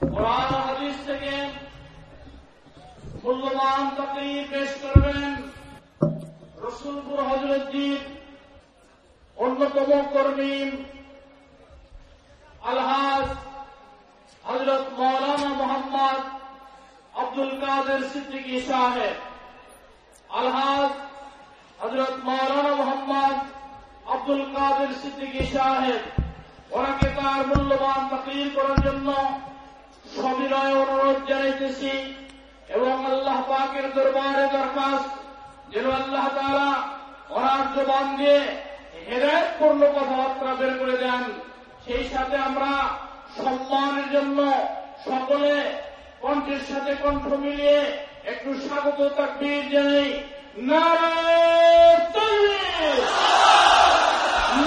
কোরআন হাদিস থেকে মূল্যবান তাকরির পেশ করবেন রসুলপুর হজরতজির অন্যতম কর্মী আলহাজ হজরত মৌলানা মোহাম্মদ আব্দুল কাদের সিদ্দিকী সাহেব আলহাজ হজরত মৌলানা মোহাম্মদ আব্দুল কাদের সিদ্দিকী সাহেব ওনাকে তার মূল্যবান তাকরির করার জন্য সবিনয় অনুরোধ জানাইতেছি এবং আল্লাহ পাকের দরবারে দরখাস্ত, যেন আল্লাহ তারা ওনার জবান দিয়ে হেদায়তপূর্ণ কথাবার্তা বের করে দেন। সেই সাথে আমরা সম্মানের জন্য সকলে কণ্ঠের সাথে কণ্ঠ মিলিয়ে একটু স্বাগত তাকবীর জানাই। নারায়ণ তাকবীর!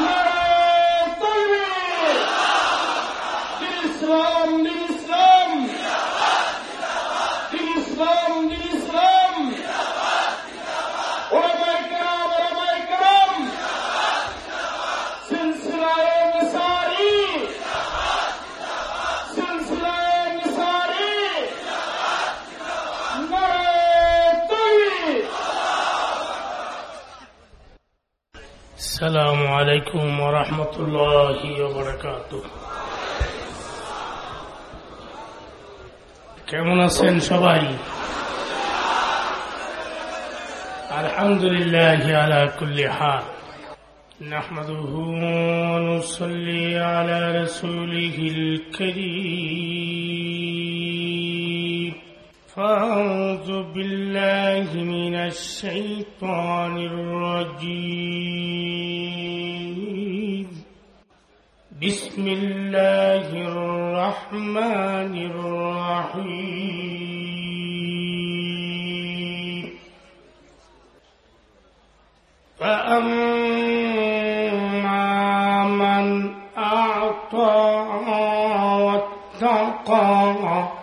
নারায়ণ তাকবীর! দিন ইসলাম দিন ইসলাম দিন ইসলাম দিন ইসলাম ওলামায়ে কেরাম ওলামায়ে কেরাম সিলসিলায়ে নিসারি সিলসিলায়ে নিসারি নারায়ণ তাকবীর! السلام عليكم ورحمة الله وبركاته কেমন আছেন সবাই আলহামদুলিল্লাহ على كل حال نحمده ونصلي على رسوله الكريم فأعوذ بالله من الشيطان الرجيم. بسم الله الرحمن الرحيم. فأما من أعطى واتقى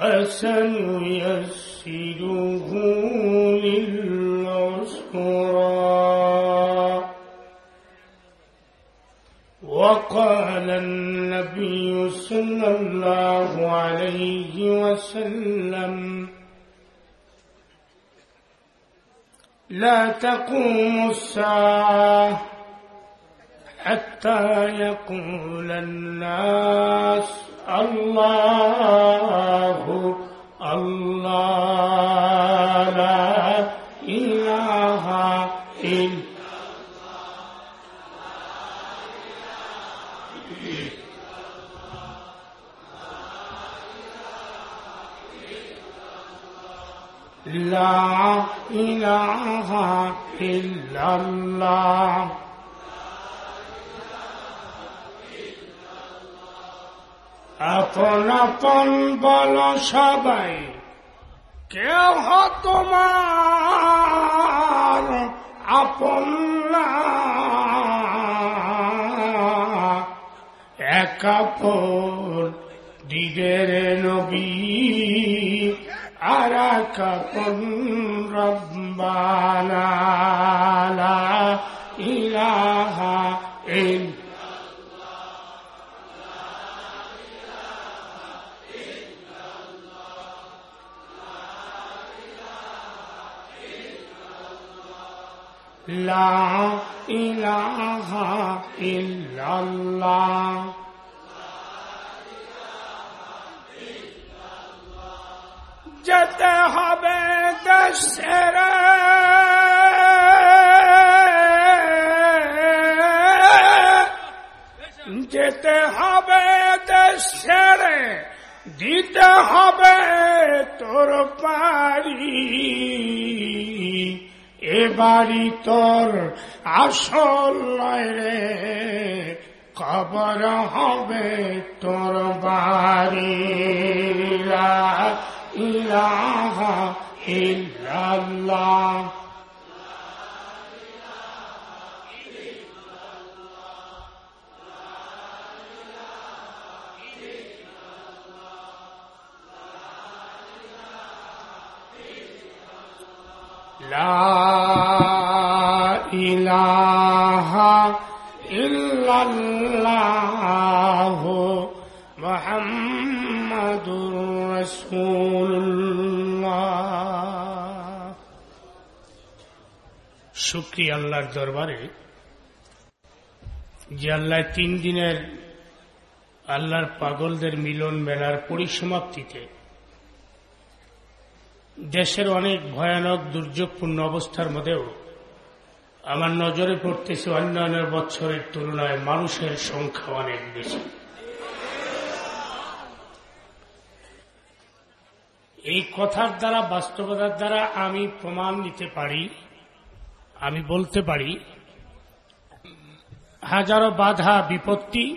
فسنيسره للعسرى. وقال النبي صلى الله عليه وسلم لا تقوم الساعة حتى يقول الناس الله الله لا إله إلا لا إله إلا الله. আপন আপন বল সবাই। কেউ তোমার আপন এক দিদের নবী আর এক রব্বানা। ইলাহা ইল্লা لا إله إلا الله যেতে হবে দেশের যেতে হবে দেশের দিতে হবে তোর পারি এবারই তোর আসল রে কবর হবে তোর বাড়ি। ইলাহা ইল্লাল্লাহ। لا إله إلا الله محمد رسول الله শুক্রিয়া আল্লাহর দরবারে যে আল্লাহ তিন দিনের আল্লাহর পাগলদের মিলন মেলার পরিসমাপ্তিতে দেশের অনেক ভয়ানক, দুর্যোগপূর্ণ অবস্থার মধ্যেও আমার নজরে পড়তেছে অন্যান্য বছরের তুলনায় মানুষের সংখ্যা অনেক বেশি। এই কথার দ্বারা, বাস্তবতার দ্বারা আমি প্রমাণ নিতে পারি, আমি বলতে পারি, হাজারো বাধা, বিপত্তি,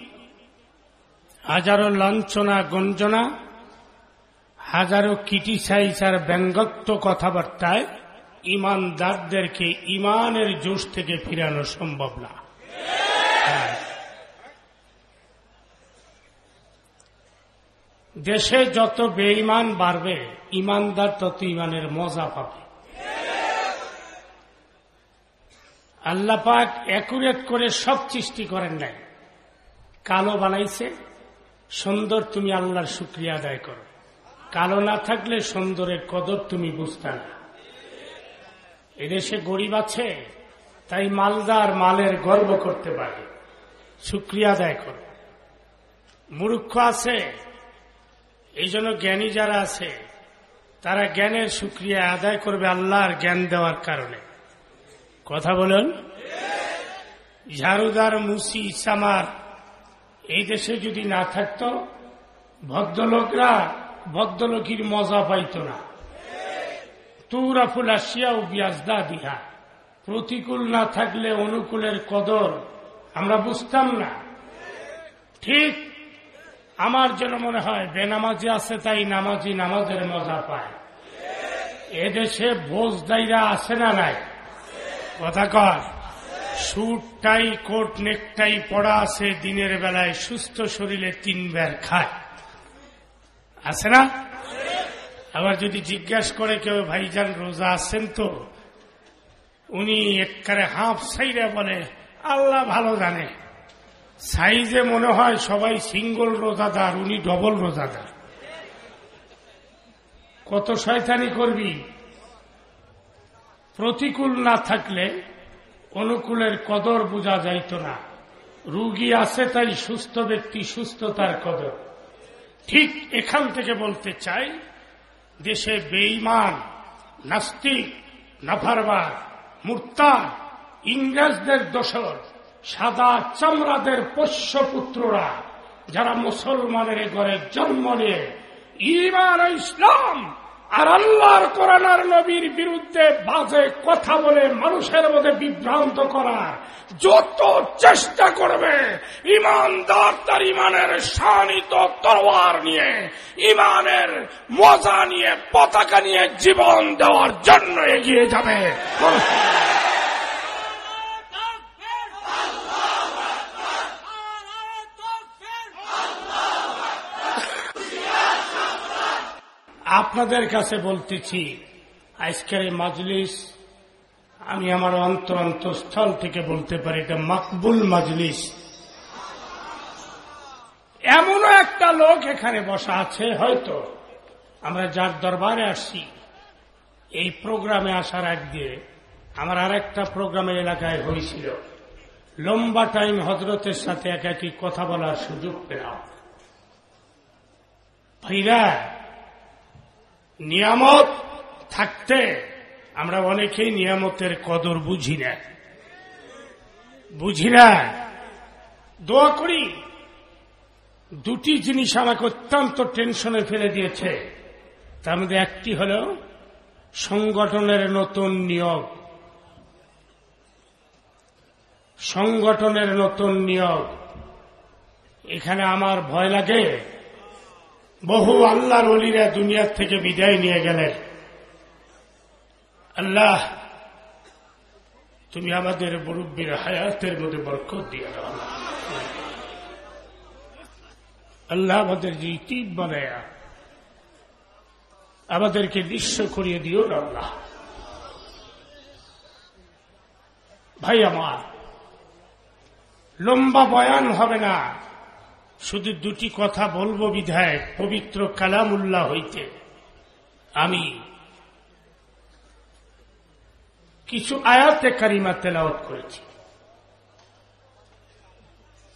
হাজারো লাঞ্ছনা, গঞ্জনা হাজারো ক্রিটিসাইজ আর ব্যঙ্গত্ব কথাবার্তায় ইমানদারদেরকে ইমানের জোশ থেকে ফিরানো সম্ভব না। দেশে যত বেঈমান বাড়বে, ইমানদার তত ইমানের মজা পাবে। আল্লাপাক অ্যাকুরেট করে সব সৃষ্টি করেন নাই। কালো বানাইছে, সুন্দর তুমি আল্লাহর শুক্রিয়া আদায় করো। কালো না থাকলে সুন্দরের কদর তুমি বুঝতে না। এদেশে গরিব আছে, তাই মালদার মালের গর্ব করতে পারে। শুক্রিয়া আদায় করো। মূর্খ আছে এই জন্য জ্ঞানী যারা আছে, তারা জ্ঞানের শুক্রিয়া আদায় করবে আল্লাহর জ্ঞান দেওয়ার কারণে। কথা বলুন। ঝাড়ুদার মুসি সামার এই দেশে যদি না থাকত, ভদ্রলোকরা ভদ্রলোকীর মজা পাইত না। তুরাফুল আসিয়া ও বিয়াজদা দিহা প্রতিকূল না থাকলে অনুকূলের কদর আমরা বুঝতাম না। ঠিক আমার যেন মনে হয়, বেনামাজি আছে তাই নামাজি নামাজের মজা পায়। এদেশে বোঝ দাইরা আছে না নাই। কথা কর সুট টাই কোট নেকটাই পড়া আছে, দিনের বেলায় সুস্থ শরীরে তিন বের খায়। আছে না? আবার যদি জিজ্ঞাসা করে কেউ ভাইজান রোজা আছেন তো, উনি একবারে হাফ সাইরা বলে, আল্লাহ ভালো জানে। সাইজে মনে হয় সবাই সিঙ্গল রোজাদার, উনি ডবল রোজাদার। কত শয়তানি করবি? প্রতিকূল না থাকলে অনুকূলের কদর বোঝা যাইত না। রুগী আছে তাই সুস্থ ব্যক্তি সুস্থতার কদর। ঠিক এখান থেকে বলতে চাই দেশে বেঈমান, নাস্তিক নাফারবার মুর্তা ইংরেজদের দোষর, সাদা চামড়াদের পোষ্য পুত্ররা যারা মুসলমানের ঘরে জন্ম নিয়ে ইমান ইসলাম আর আল্লাহর কোরআনার নবীর বিরুদ্ধে বাজে কথা বলে মানুষের মধ্যে বিভ্রান্ত করার যত চেষ্টা করবে, ইমানদার তার ইমানের শানিত তরোয়ার নিয়ে, ইমানের মজা নিয়ে, পতাকা নিয়ে জীবন দেওয়ার জন্য এগিয়ে যাবে। আপনাদের কাছে বলতেছি, আজকের এই মাজলিস, আমি আমার অন্তর অন্তঃস্থল থেকে বলতে পারি, এটা মাকবুল মাজলিস। এমনও একটা লোক এখানে বসা আছে, হয়তো আমরা যার দরবারে আসছি, এই প্রোগ্রামে আসার আগ দিয়ে আমার আর একটা প্রোগ্রামের এলাকায় হয়েছিল। লম্বা টাইম হজরতের সাথে একাকি কথা বলার সুযোগ পেলাম। ভাইরা নিয়ামত থাকতে আমরা অনেকেই নিয়ামতের কদর বুঝি না। বুঝি না। দোয়া করি, দুটি জিনিস আমাকে অত্যন্ত টেনশনে ফেলে দিয়েছে। তার মধ্যে একটি হল সংগঠনের নতুন নিয়োগ সংগঠনের নতুন নিয়োগ এখানে আমার ভয় লাগে বহু আল্লাহর অলিরা দুনিয়ার থেকে বিদায় নিয়ে গেলেন। আল্লাহ, তুমি আমাদের মুরব্বীর হায়াতের মধ্যে বরকত দিয়ে দাও। আল্লাহ। আমাদের ইতিব বানায়া আমাদেরকে নিঃস্ব করিয়ে দিও না আল্লাহ। ভাই আমার, লম্বা বয়ান হবে না। শুধু দুটি কথা বলব বিধায়, পবিত্র কালামুল্লাহ হইতে। আমি কিছু আয়াতে কারিমা তেলাওয়াত করেছি।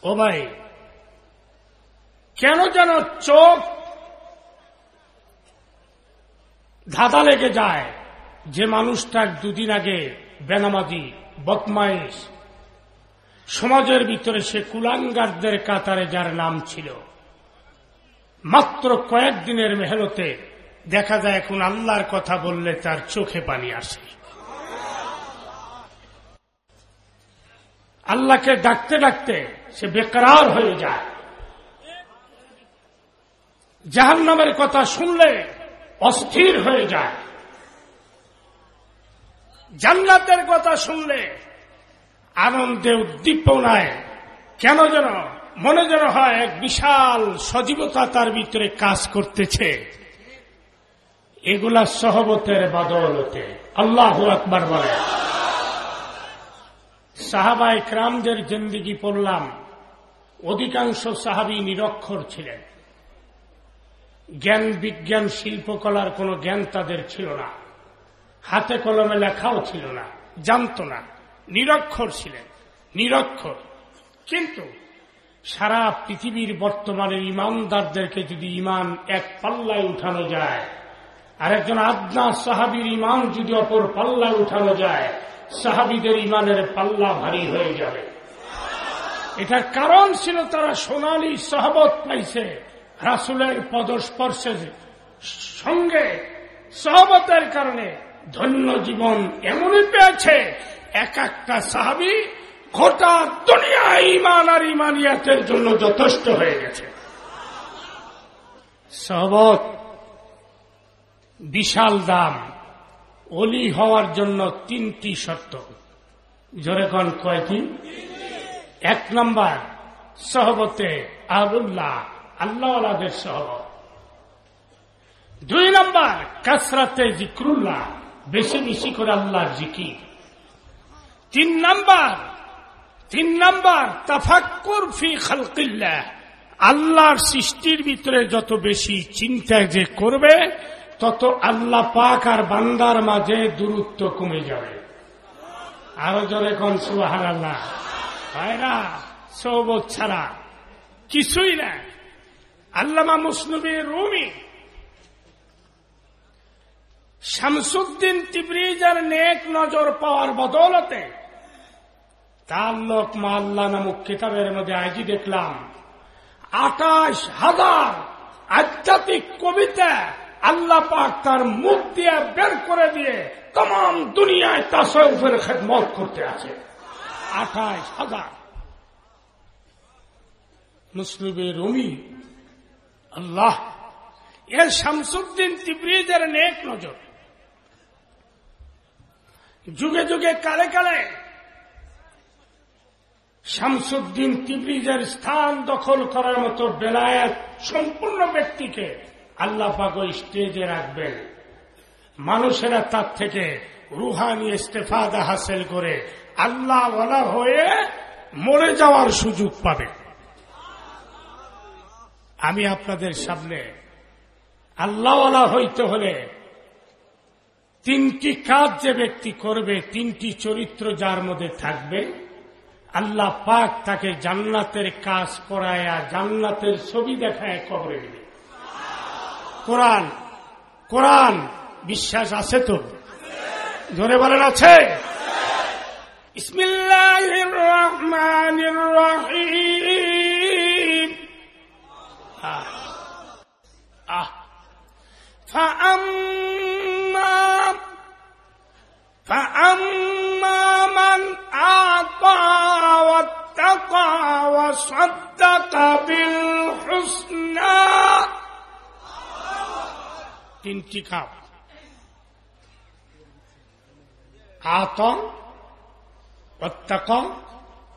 ও ভাই, কেন যেন চোখ ধাঁধা লেগে যায় যে মানুষটার দুদিন আগে বেনামাজি, বদমাইশ সমাজের ভিতরে সে কুলাঙ্গারদের কাতারে যার নাম ছিল। মাত্র কয়েকদিনের মেহনতে দেখা যায় এখন আল্লাহর কথা বললে তার চোখে পানি আসে। আল্লাহকে ডাকতে ডাকতে সে বেকরার হয়ে যায়। জাহান নামের কথা শুনলে অস্থির হয়ে যায়। জান্নাতের কথা শুনলে আনন্দে উদ্দীপনায় কেন যেন মনে যেন হয় এক বিশাল সজীবতা তার ভিতরে কাজ করতেছে। এগুলা সহবতের বদলতে। আল্লাহ আকবার বলে। সাহাবায় ক্রামদের জিন্দিগি পড়লাম। অধিকাংশ সাহাবি নিরক্ষর ছিলেন। জ্ঞান বিজ্ঞান শিল্পকলার কোনো জ্ঞান তাদের ছিল না। হাতে কলমে লেখাও ছিল না, জানত না। নিরক্ষর ছিলেন, নিরক্ষর। কিন্তু সারা পৃথিবীর বর্তমানে ইমানদারদেরকে যদি ইমান এক পাল্লায় উঠানো যায় আর একজন আদনা সাহাবির ইমান যদি অপর পাল্লায় উঠানো যায়, সাহাবিদের ইমানের পাল্লা ভারী হয়ে যাবে। এটার কারণ ছিল তারা সোনালী সহবত পাইছে, রাসুলের পদস্পর্শে সঙ্গে সহবতের কারণে ধন্য জীবন এমনই পেয়েছে এক একটা সাহাবি গোটা দুনিয়া ইমান আর ইমানিয়াতের জন্য যথেষ্ট হয়ে গেছে। সহবত বিশাল দাম, অলি হওয়ার জন্য তিনটি শর্ত। জোরে কন কয়টি? এক নম্বর, সহবতে আবুল্লাহ আল্লাহদের সহবত। দুই নম্বর, কাসরাতে জিক্রুল্লাহ, বেশি বেশি করে আল্লাহর জিকির। তিন নাম্বার তিন নাম্বার, তাফাক্কুর ফি খালকিল্লাহ। আল্লাহর সৃষ্টির ভিতরে যত বেশি চিন্তা যে করবে, তত আল্লাহ পাক আর বান্দার মাঝে দূরত্ব কমে যাবে। আরও জোরে কোন সুবাহান আল্লাহ সৌবত ছাড়া কিছুই না। আল্লামা মুসনবী রুমি, শামসুদ্দিন তিব্রিজার নেক নজর পাওয়ার বদৌলতে তার লোক মাল্লা নামক কিতাবের মধ্যে আজই দেখলাম আঠাশ হাজার আধ্যাত্মিক কবিতা আল্লাহ পাক তার মুখ দিয়ে বের করে দিয়ে তমাম দুনিয়ায় তাসউফের খেদমত করতে আছে। আঠাশ হাজার। মুসলিমের রমি, আল্লাহ এর শামসুদ্দিন তিব্রিজের নেক নজর। যুগে যুগে কালে কালে শামসুদ্দিন তিব্রিজের স্থান দখল করার মতো বেলায়াত সম্পূর্ণ ব্যক্তিকে আল্লাহ পাক ওই স্টেজে রাখবেন। মানুষেরা তার থেকে রুহানি ইস্তেফাদা হাসিল করে আল্লাহ বলা হয়ে মরে যাওয়ার সুযোগ পাবে। আমি আপনাদের সামনে আল্লাহওয়ালা হইতে হলে তিনটি কাজ যে ব্যক্তি করবে, তিনটি চরিত্র যার মধ্যে থাকবে আল্লাহ পাক তাকে জান্নাতের কাজ করায়া জান্নাতের ছবি দেখায় কবরে গেলে। কোরআন কোরআন বিশ্বাস আছে তো? ধরে বলেন, আছে? ইসমিল্লাহ আহ। فأما من أعطى واتقى وصدق بالحسنى الحسنى তিনটি কাপ আত অত্যাক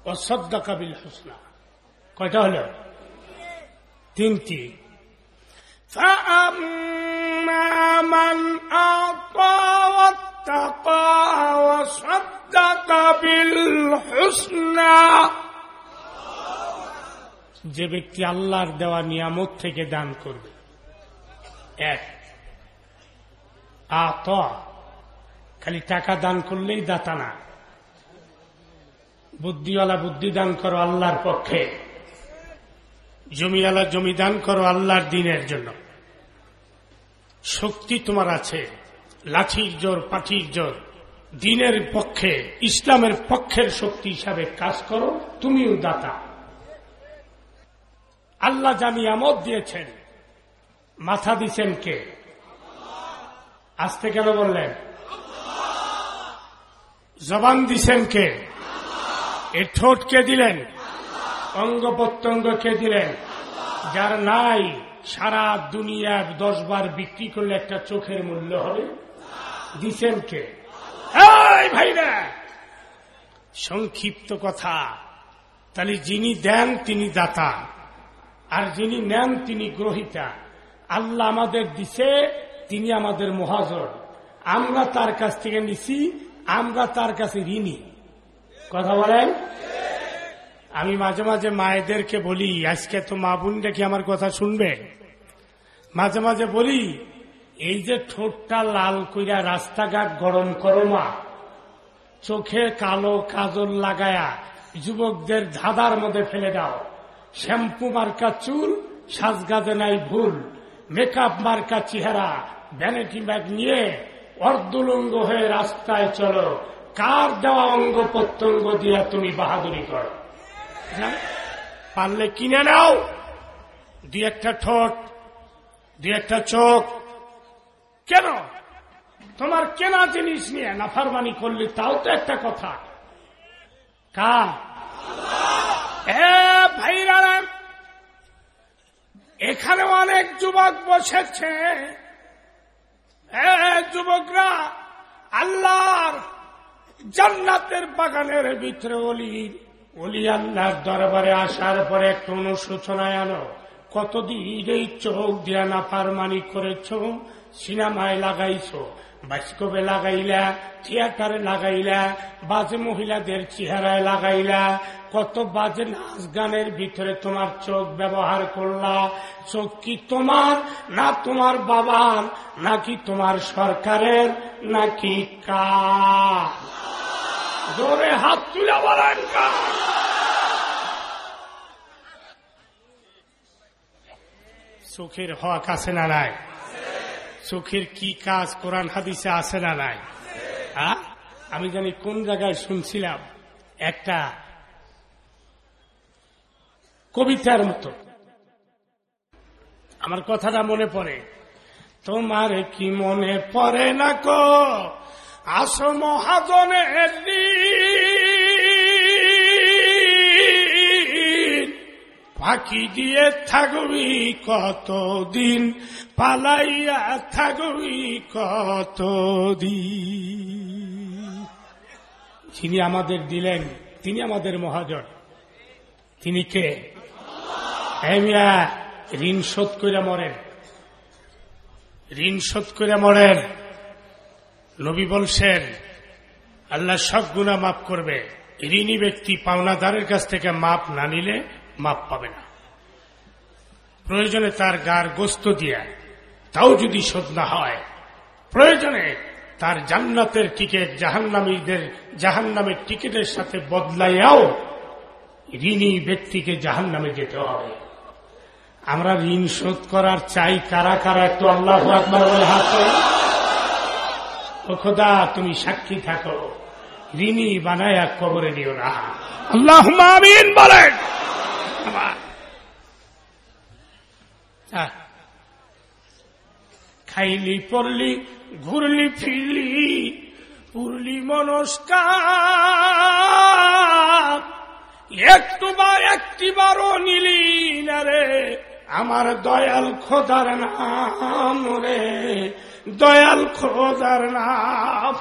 ও সদ্দাকা বিল হুসনা কয়টা হল তিনটি فأما من أعطى واتقى وصدق بالحسنى যে ব্যক্তি আল্লাহর দেওয়া নিয়ামত থেকে দান করবে এক আত খালি টাকা দান করলেই দাতা না বুদ্ধিওয়ালা বুদ্ধি দান করো আল্লাহর পক্ষে জমিওয়ালা জমি দান করো আল্লাহর দিনের জন্য শক্তি তোমার আছে লাঠির জোর, পাঠির জোর। দিনের পক্ষে, ইসলামের পক্ষের শক্তি হিসাবে কাজ করো, তুমিও দাতা। আল্লাহ জানি আমদ দিয়েছেন। মাথা দিছেন কে? আসতে কেন বললেন? জবান দিছেন কে? এ ঠোঁট কে দিলেন? অঙ্গ প্রত্যঙ্গ কে দিলেন? যার নাই, সারা দুনিয়া দশ বার বিক্রি করলে একটা চোখের মূল্য হবে। দিছেন কে ভাইরা, সংক্ষিপ্ত কথা। তাহলে যিনি দেন, তিনি দাতা। আর যিনি নেন, তিনি গ্রহিতা। আল্লাহ আমাদের দিছে, তিনি আমাদের মহাজন আমরা তার কাছ থেকে নিছি, আমরা তার কাছে ঋণী। কথা বলেন? আমি মাঝে মাঝে মায়েদেরকে বলি, আজকে তো মা বোনটা কি আমার কথা শুনবে? মাঝে মাঝে বলি এই যে ঠোঁটটা লাল কইরা রাস্তাঘাট গরম করো মা, চোখে কালো কাজল লাগায়া যুবকদের ধাঁধার মধ্যে ফেলে দাও। শ্যাম্পু মার্কা চুল, সাজগাজে নাই ভুল। মেকআপ মার্কা চেহারা ভ্যানিটি ব্যাগ নিয়ে অর্ধলঙ্গ হয়ে রাস্তায় চলো। কার দেওয়া অঙ্গ প্রত্যঙ্গ দিয়া তুমি বাহাদুরি করো? হ্যাঁ? পারলে কিনে নাও। দুই একটা ঠোঁট, দুই একটা চোখ কেন? তোমার কেনা জিনিস নিয়ে নাফারমানি করলে তাও তো একটা কথা। ভাইরা এখানে অনেক যুবক বসেছে। যুবকরা আল্লাহর জান্নাতের বাগানের ভিতরে অলি। অলি আল্লাহর দরবারে আসার পরে একটু অনুশোচনায় আনো। কতদিন এই চোখ দিয়া নাফারমানি করেছ? সিনেমায় লাগাইছো বাস্কবে লাগাইলা, থিয়েটারে লাগাইলা, বাজে মহিলাদের চেহারায় লাগাইলা, কত বাজে নাচ গানের ভিতরে তোমার চোখ ব্যবহার করলা, চোখ কি তোমার, না তোমার বাবার, নাকি তোমার সরকারের, নাকি কা জোরে হাত তুলে বলেন চোখের হক আছে না নাই? চোখের কি কাজ কোরআন হাদিসে আছে না নাই? আমি জানি কোন জায়গায় শুনছিলাম একটা কবিতার মতো। আমার কথাটা মনে পড়ে। তোমার কি মনে পড়ে না কো আসো মহাজনের দিন ফাঁকি দিয়ে থাকবি কতদিন? পালাইয়া থাকবি কতদিন? যিনি আমাদের দিলেন, তিনি আমাদের মহাজন তিনি কে? মিয়া ঋণ শোধ করে মরেন। ঋণ শোধ করে মরেন। নবী বলছেন, আল্লাহ সব গুণা মাফ করবে। ঋণী ব্যক্তি পাওনাদারের কাছ থেকে মাপ না নিলে মাপ পাবে না। প্রয়োজনে তার গার গোস্ত দিয়া, তাও যদি শোধ না হয়, প্রয়োজনে তার জান্নাতের টিকিট জাহান্নামীদের, জাহান্নামের টিকিটের সাথে বদলাইয়াও ঋণী ব্যক্তিকে জাহান্নামে যেতে হবে। আমরা ঋণ শোধ করার চাই কারা কারা একটু আল্লাহ খোদা, তুমি সাক্ষী থাকো। ঋণী বানায়া কবরে দিও না। আল্লাহ বলেন। খাইলি পড়লি ঘুরলি ফিরলি পুরলি মনস্কার একটু বা একটি বারও নিলি না রে আমার দয়াল খোদার নাম রে দয়াল খোদার নাম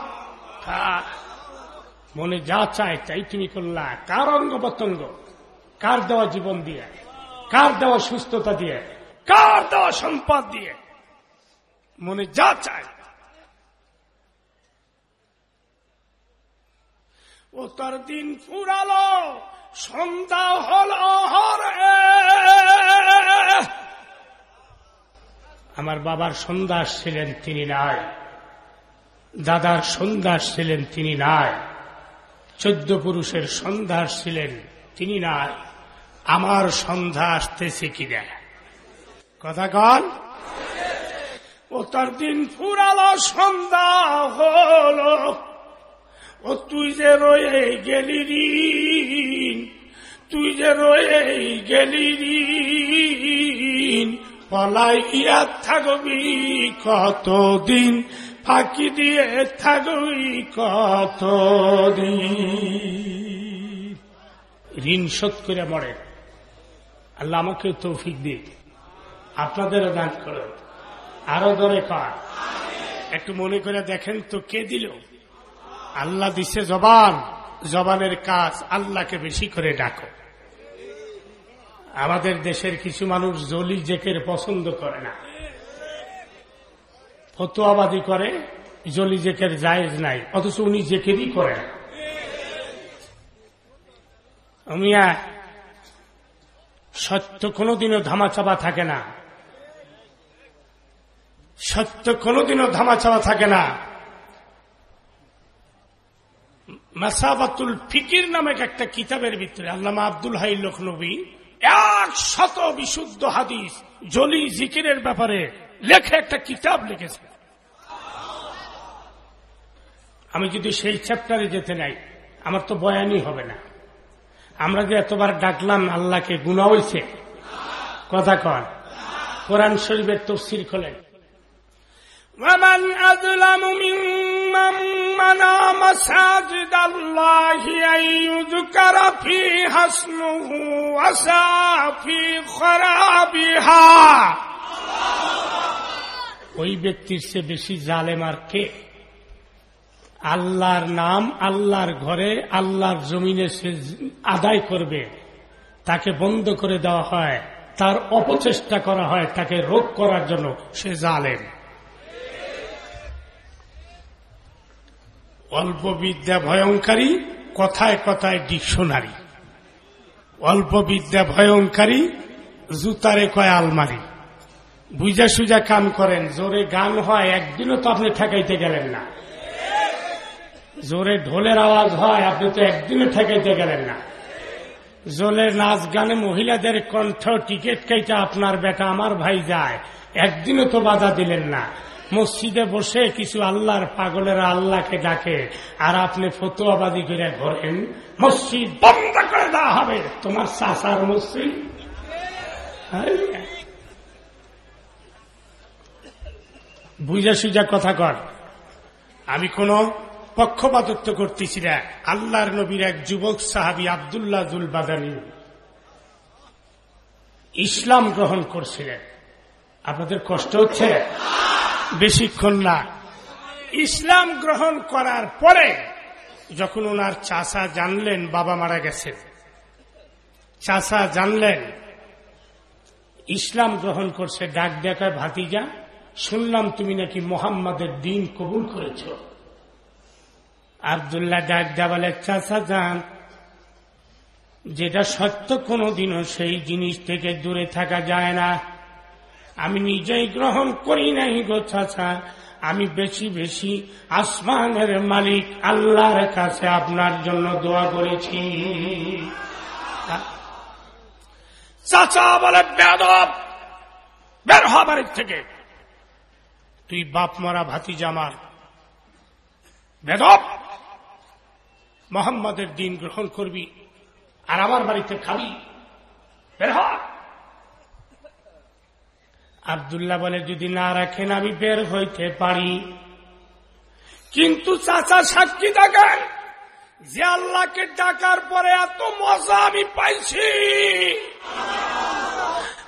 মনে যা চায় তাই তুমি করলা কার অঙ্গ কার দেওয়া জীবন দিয়ে? কার দেওয়া সুস্থতা দিয়ে? কার দেওয়া সম্পদ দিয়ে? মনে যা চায়। ও তার দিন ফুরালো, সন্ধ্যা হল আমার বাবার সন্ধ্যা ছিলেন তিনি নাই। দাদার সন্ধ্যা ছিলেন তিনি নাই। চোদ্দ পুরুষের সন্ধ্যা ছিলেন তিনি নাই। আমার সন্ধ্যা আসতেছে কিনা কথা কন। ও তার দিন ফুরালো, সন্ধ্যা হল। ও তুই যে রয়ে গেলি তুই যে রয়ে গেলি পলাইয়া থাকবি কতদিন, ফাঁকি দিয়ে থাকবি কতদিন? ঋণ শোধ করে মরে আল্লাহ আমাকে তৌফিক দিক। আপনাদেরও দান করো আরও ধরে কর। একটু মনে করে দেখেন তো কে দিল? আল্লাহ দিছে জবান। জবানের কাজ আল্লাহকে বেশি করে ডাকো। আমাদের দেশের কিছু মানুষ জলি জেকের পছন্দ করে না। ফতুয়াবাদী করে, জলি জেকের জায়েজ নাই, অথচ উনি জেকেরই করে না সত্য কোনোদিনও ধামাচাপা থাকে না। সত্য কোনোদিনও ধামাচাপা থাকে না। মাসাবাতুল ফিকির নামে একটা কিতাবের ভিতরে আল্লামা আব্দুল হাই লখনবী এক শত বিশুদ্ধ হাদিস, জলি জিকিরের ব্যাপারে লেখে একটা কিতাব লিখেছে। আমি যদি সেই চ্যাপ্টারে যেতে নাই, আমার তো বয়ানই হবে না। আমরা যে এতবার ডাকলাম আল্লাহকে গুণা হয়েছে কথা কন কোরআন শরীফের তফসির খোলেন ومن أظلم ممن منع مساجد الله أن يذكر فيها اسمه وسعى في خرابها ওই ব্যক্তির চেয়ে বেশি জালেম আর কে আল্লাহর নাম আল্লাহর ঘরে আল্লাহর জমিনে সে আদায় করবে, তাকে বন্ধ করে দেওয়া হয়, তার অপচেষ্টা করা হয়, তাকে রোগ করার জন্য সে জালেম। অল্প বিদ্যা ভয়ঙ্কারী কথায় কথায় ডিকশনারি। অল্প বিদ্যা ভয়ঙ্কারী জুতারে কয় আলমারি। বুঝা সুজা কাম করেন, জোরে গান হয়, একদিনও তো আপনি ঠেকাইতে গেলেন না। জোরে ঢোলের আওয়াজ হয়, আপনি তো একদিনে ঠেকাইতে গেলেন না। জোলের নাচ গানে মহিলাদের কণ্ঠ টিকিট কাইটা আপনার বেটা আমার ভাই যায়, একদিনও তো বাধা দিলেন না। মসজিদে বসে কিছু আল্লাহর পাগলেরা আল্লাহকে ডাকে, আর আপনি ফতুয়াবাদী করে ঘোরেন, মসজিদ বন্ধ করে দেওয়া হবে, তোমার চাষার মসজিদ। বুঝা সুজা কথা কর। আমি কোন পক্ষপাতত্ব করতেছি না আল্লাহর নবীর এক যুবক সাহাবি আবদুল্লাহ জুল বাদানি ইসলাম গ্রহণ করছিলেন আপনাদের কষ্ট হচ্ছে? বেশিক্ষণ না। ইসলাম গ্রহণ করার পরে যখন ওনার চাষা জানলেন বাবা মারা গেছেন চাষা জানলেন, ইসলাম গ্রহণ করছে ডাক দেখায়, ভাতিজা, শুনলাম তুমি নাকি মোহাম্মদের দিন কবুল করেছ। আবদুল্লাহ ডাক দেওয়ালে চাষা যান। যেটা সত্য কোনোদিনও সেই জিনিস থেকে দূরে থাকা যায় না। আমি নিজেই গ্রহণ করি নাই গো চাচা। আমি বেশি বেশি আসমানের মালিক, আল্লাহর কাছে আপনার জন্য দোয়া করেছি। চাচা বলে বেদব বের হবার থেকে। তুই বাপ মরা ভাতি জামার বেদব মোহাম্মদের দিন গ্রহণ করবি আর আমার বাড়িতে খাবি। বের হ। আবদুল্লাহ বলে, যদি না রাখেন আমি বের হইতে পারি। কিন্তু চাচা সাক্ষী থাকেন যে আল্লাহকে ডাকার পরে এত মজা আমি পাইছি।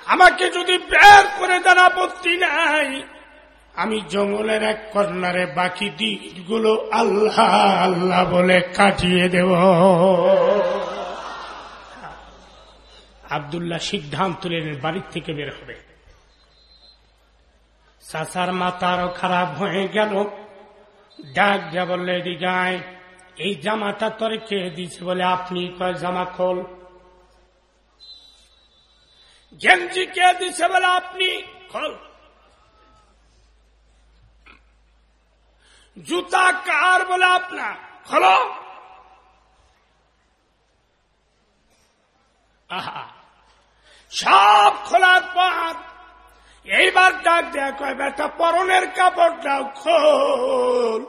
আমাকে যদি বের করে দেন আপত্তি নাই। আমি জঙ্গলের এক কর্নারে বাকি দিকগুলো আল্লাহ আল্লাহ বলে কাটিয়ে দেব। আবদুল্লাহ সিদ্ধান্ত বাড়ির থেকে বের হবে। চাচার মাথারও খারাপ হয়ে গেল। ডাক যা বললে দিগায় এই জামাটা তোর কে দিছে বলে আপনি কয়, জামা খোল। গেঞ্জি কে দিছে বলে আপনি খোল। জুতা কার বলে আপনার? খোলো। আহা। সব খোলার পর এইবার ডাক দেয়া কয়, বেটা, পরনের কাপড়টাও খোল।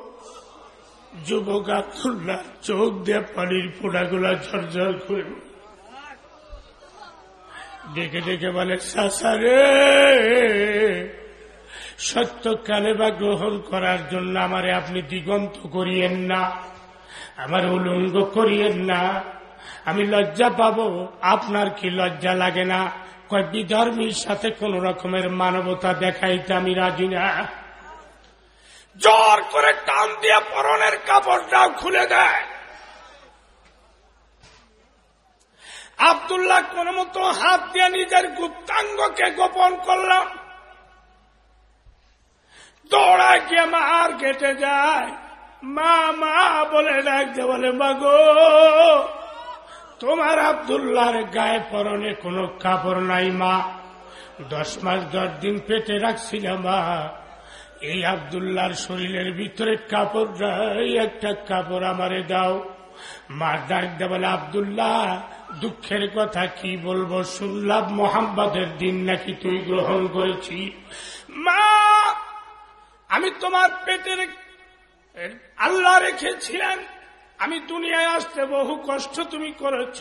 যুবক আব্দুল্লাহ চোখ দিয়ে পানির ফোড়াগুলা ঝরঝর করে ডেকে ডেকে বলে সাসারে সত্য কালেবা গ্রহণ করার জন্য আমারে আপনি দিগন্ত করিয়েন না। আমার উলঙ্গ করিয়েন না। আমি লজ্জা পাবো। আপনার কি লজ্জা লাগে না? কয়, বিধর্মীর সাথে কোন রকমের মানবতা দেখাইতে আমি রাজি না। জোর করে টান দিয়ে পরনের কাপড়টাও খুলে দেয়। আবদুল্লাহ কোন মতো হাত দিয়ে নিজের গুপ্তাঙ্গকে গোপন করলাম। দৌড়া গিয়ে মার কেটে যায়। মা মা, বলে ডাকতে বলে মাগো তোমার আবদুল্লাহর গায়ে পরনে কোনো কাপড় নাই, মা। দশ মাস, দশ দিন পেটে রাখছিলাম, মা। এই আবদুল্লাহর শরীরের ভিতরে কাপড় একটা কাপড় আমারে দাও। মা ডাক দে বলে, আবদুল্লাহ, দুঃখের কথা কি বলব? শুনলাম মোহাম্মদের দিন নাকি তুই গ্রহণ করেছি মা আমি তোমার পেটের আল্লাহ রেখেছিলেন। আমি দুনিয়ায় আসতে বহু কষ্ট তুমি করেছ।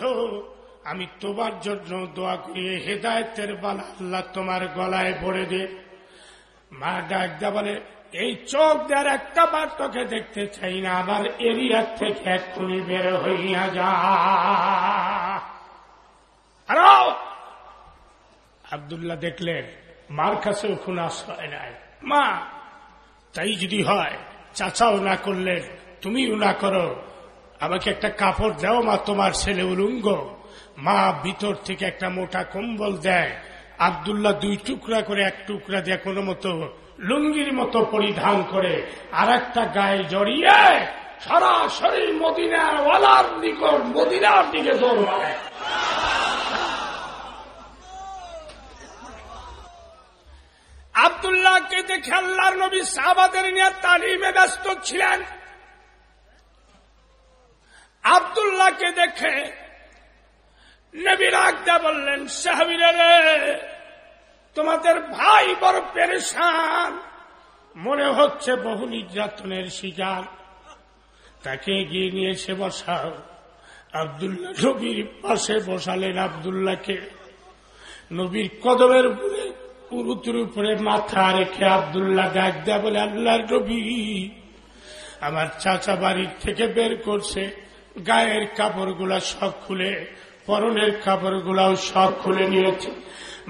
আমি তোমার জন্য দোয়া করি হেদায়তের বালা আল্লাহ তোমার গলায় পড়ে দে। মা ডাকদা বলে, এই চোখ দেওয়ার একটা বার তোকে দেখতে চাই না, আমার এরিয়ার থেকে এক্ষুনি বের হইয়া যা। আবদুল্লাহ দেখলেন, মার কাছেও খুন আশ্রয় নাই। মা তাই যদি হয়, চাচাও না করলে তুমিও না করো। আমাকে একটা কাপড় দাও মা তোমার ছেলে উলুঙ্গ। মা ভিতর থেকে একটা মোটা কম্বল দেয়। আবদুল্লাহ দুই টুকরা করে এক টুকরা দিয়ে কোনো মতো লুঙ্গির মতো পরিধান করে আর একটা গায়ে জড়িয়ে সরাসরি মদিনার ওয়ালার নিকট মদিনার দিকে দৌড় মারে আবদুল্লাহকে দেখে আল্লাহর নবী সাহাবাদের নিয়ে তালিমে ব্যস্ত ছিলেন। আবদুল্লাহকে দেখে নবীর আজ্ঞা বললেন, সাহাবিরে তোমাদের ভাই বড় পেরেশান। মনে হচ্ছে বহু নির্যাতনের শিকার। তাকে এগিয়ে নিয়ে এসে বসাও। আবদুল্লাহ নবীর পাশে বসালেন আবদুল্লাহকে। নবীর কদমের উপরে পুরুতুর উপরে মাথা রেখে আবদুল্লাহ ডাক দেয়া বলে, আল্লাহর রবি আমার চাচা বাড়ির থেকে বের করছে। গায়ের কাপড়গুলা সব খুলে, পরনের কাপড়গুলাও সব খুলে নিয়েছে।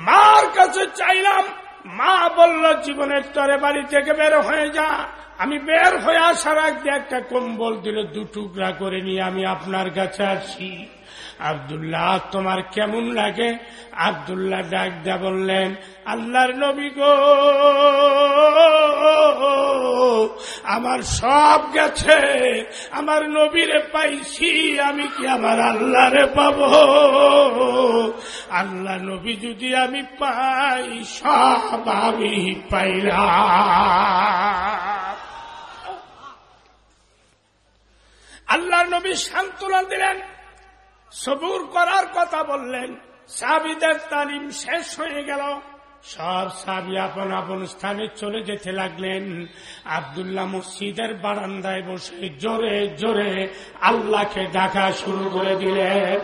মার কাছে চাইলাম মা বলল, জীবনের তরে বাড়ি থেকে বের হয়ে যা। আমি বের হয়ে আসার আগে একটা কম্বল দিল, দু টুকরা করে নিয়ে আমি আপনার কাছে আসি। আবদুল্লাহ, তোমার কেমন লাগে? আবদুল্লাহ ডাক দা বললেন, আল্লাহর নবী গো, আমার সব গেছে। আমার নবীরে পাইছি, আমি কি আমার আল্লাহরে পাব? আল্লাহ নবী যদি আমি পাই, সব আমি পাইলাম আল্লাহর নবী সান্ত্বনা দিলেন, সবুর করার কথা বললেন। সাবিদের তালিম শেষ হয়ে গেল। সব সাবি আপন আপন স্থানে চলে যেতে লাগলেন। আবদুল্লাহ মসজিদের বারান্দায় বসে জোরে জোরে আল্লাহকে ডাকা শুরু করে দিলেন।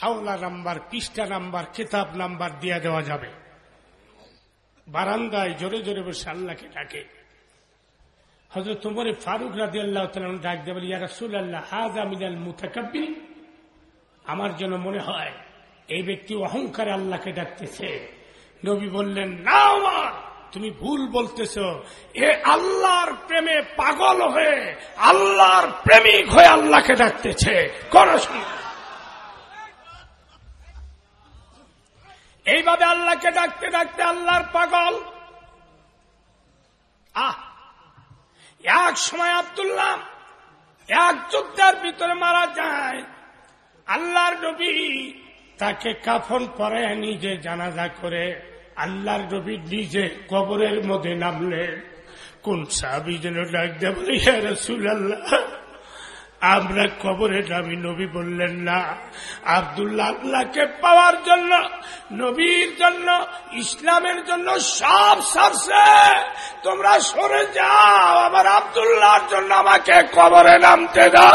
হাওলা নাম্বার, পৃষ্ঠা নাম্বার, কিতাব নাম্বার দিয়ে দেওয়া যাবে। বারান্দায় জোরে জোরে বসে আল্লাহকে ডাকে। হজরত তোমার ফারুক রাজি আল্লাহ ডাক দেবেন ইয়া রাসুল আল্লাহ হাজ আমিনাল মুতাকাব্বি আমার জন্য মনে হয়, এই ব্যক্তি অহংকারে আল্লাহকে ডাকতেছে। নবী বললেন, না আমার, তুমি ভুল বলতেছ। এ আল্লাহর প্রেমে পাগল হয়ে, আল্লাহর প্রেমিক হয়ে আল্লাহকে ডাকতেছে। কোন এইভাবে আল্লাহকে ডাকতে ডাকতে আল্লাহর পাগল। আহ! এক সময় আবদুল্লাহ এক যুদ্ধের ভিতরে মারা যায়। আল্লাহর নবী তাকে কাফন পরে নিজে জানাজা করে আল্লাহর নবী নিজে কবরের মধ্যে নামলেন। কোন সাহাবি যেন ডাক দেব রসুল আল্লাহ আমরা কবরে নামি নবী বললেন, না। আবদুল্লাহ পাওয়ার জন্য, নবীর জন্য, ইসলামের জন্য সব সারছে। তোমরা সরে যাও আবার আবদুল্লাহর জন্য আমাকে কবরে নামতে দাও।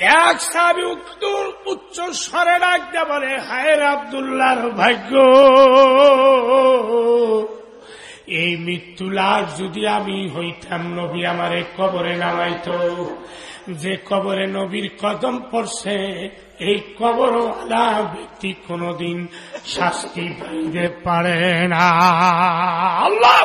এক সাবি উচ্চ স্বরে ডাকতে বলে, হায়ের আবদুল্লাহর ভাগ্য। এই মৃত্যু লাশ যদি আমি হইতাম, নবী আমার কবরে নামাইত। যে কবরে নবীর কদম পড়ছে, এই কবর কবরওয়ালা ব্যক্তি কোনদিন শাস্তি পাইতে পারে না। আল্লাহ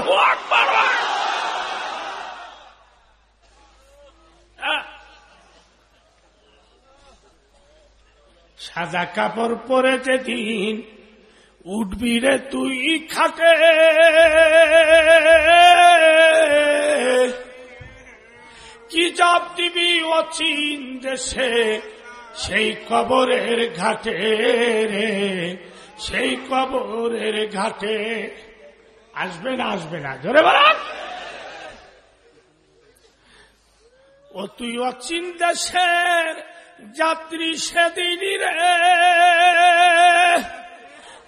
সাদা কাপড় পরে যেদিন উঠবি রে তুই খাটে। কি জব দিবি অচিন দেশে? সেই কবরের ঘাটে রে, সেই কবরের ঘাটে। আসবে না আসবে না ধরে বলান। ও তুই অচিন দেশের যাত্রী সেদিন রে।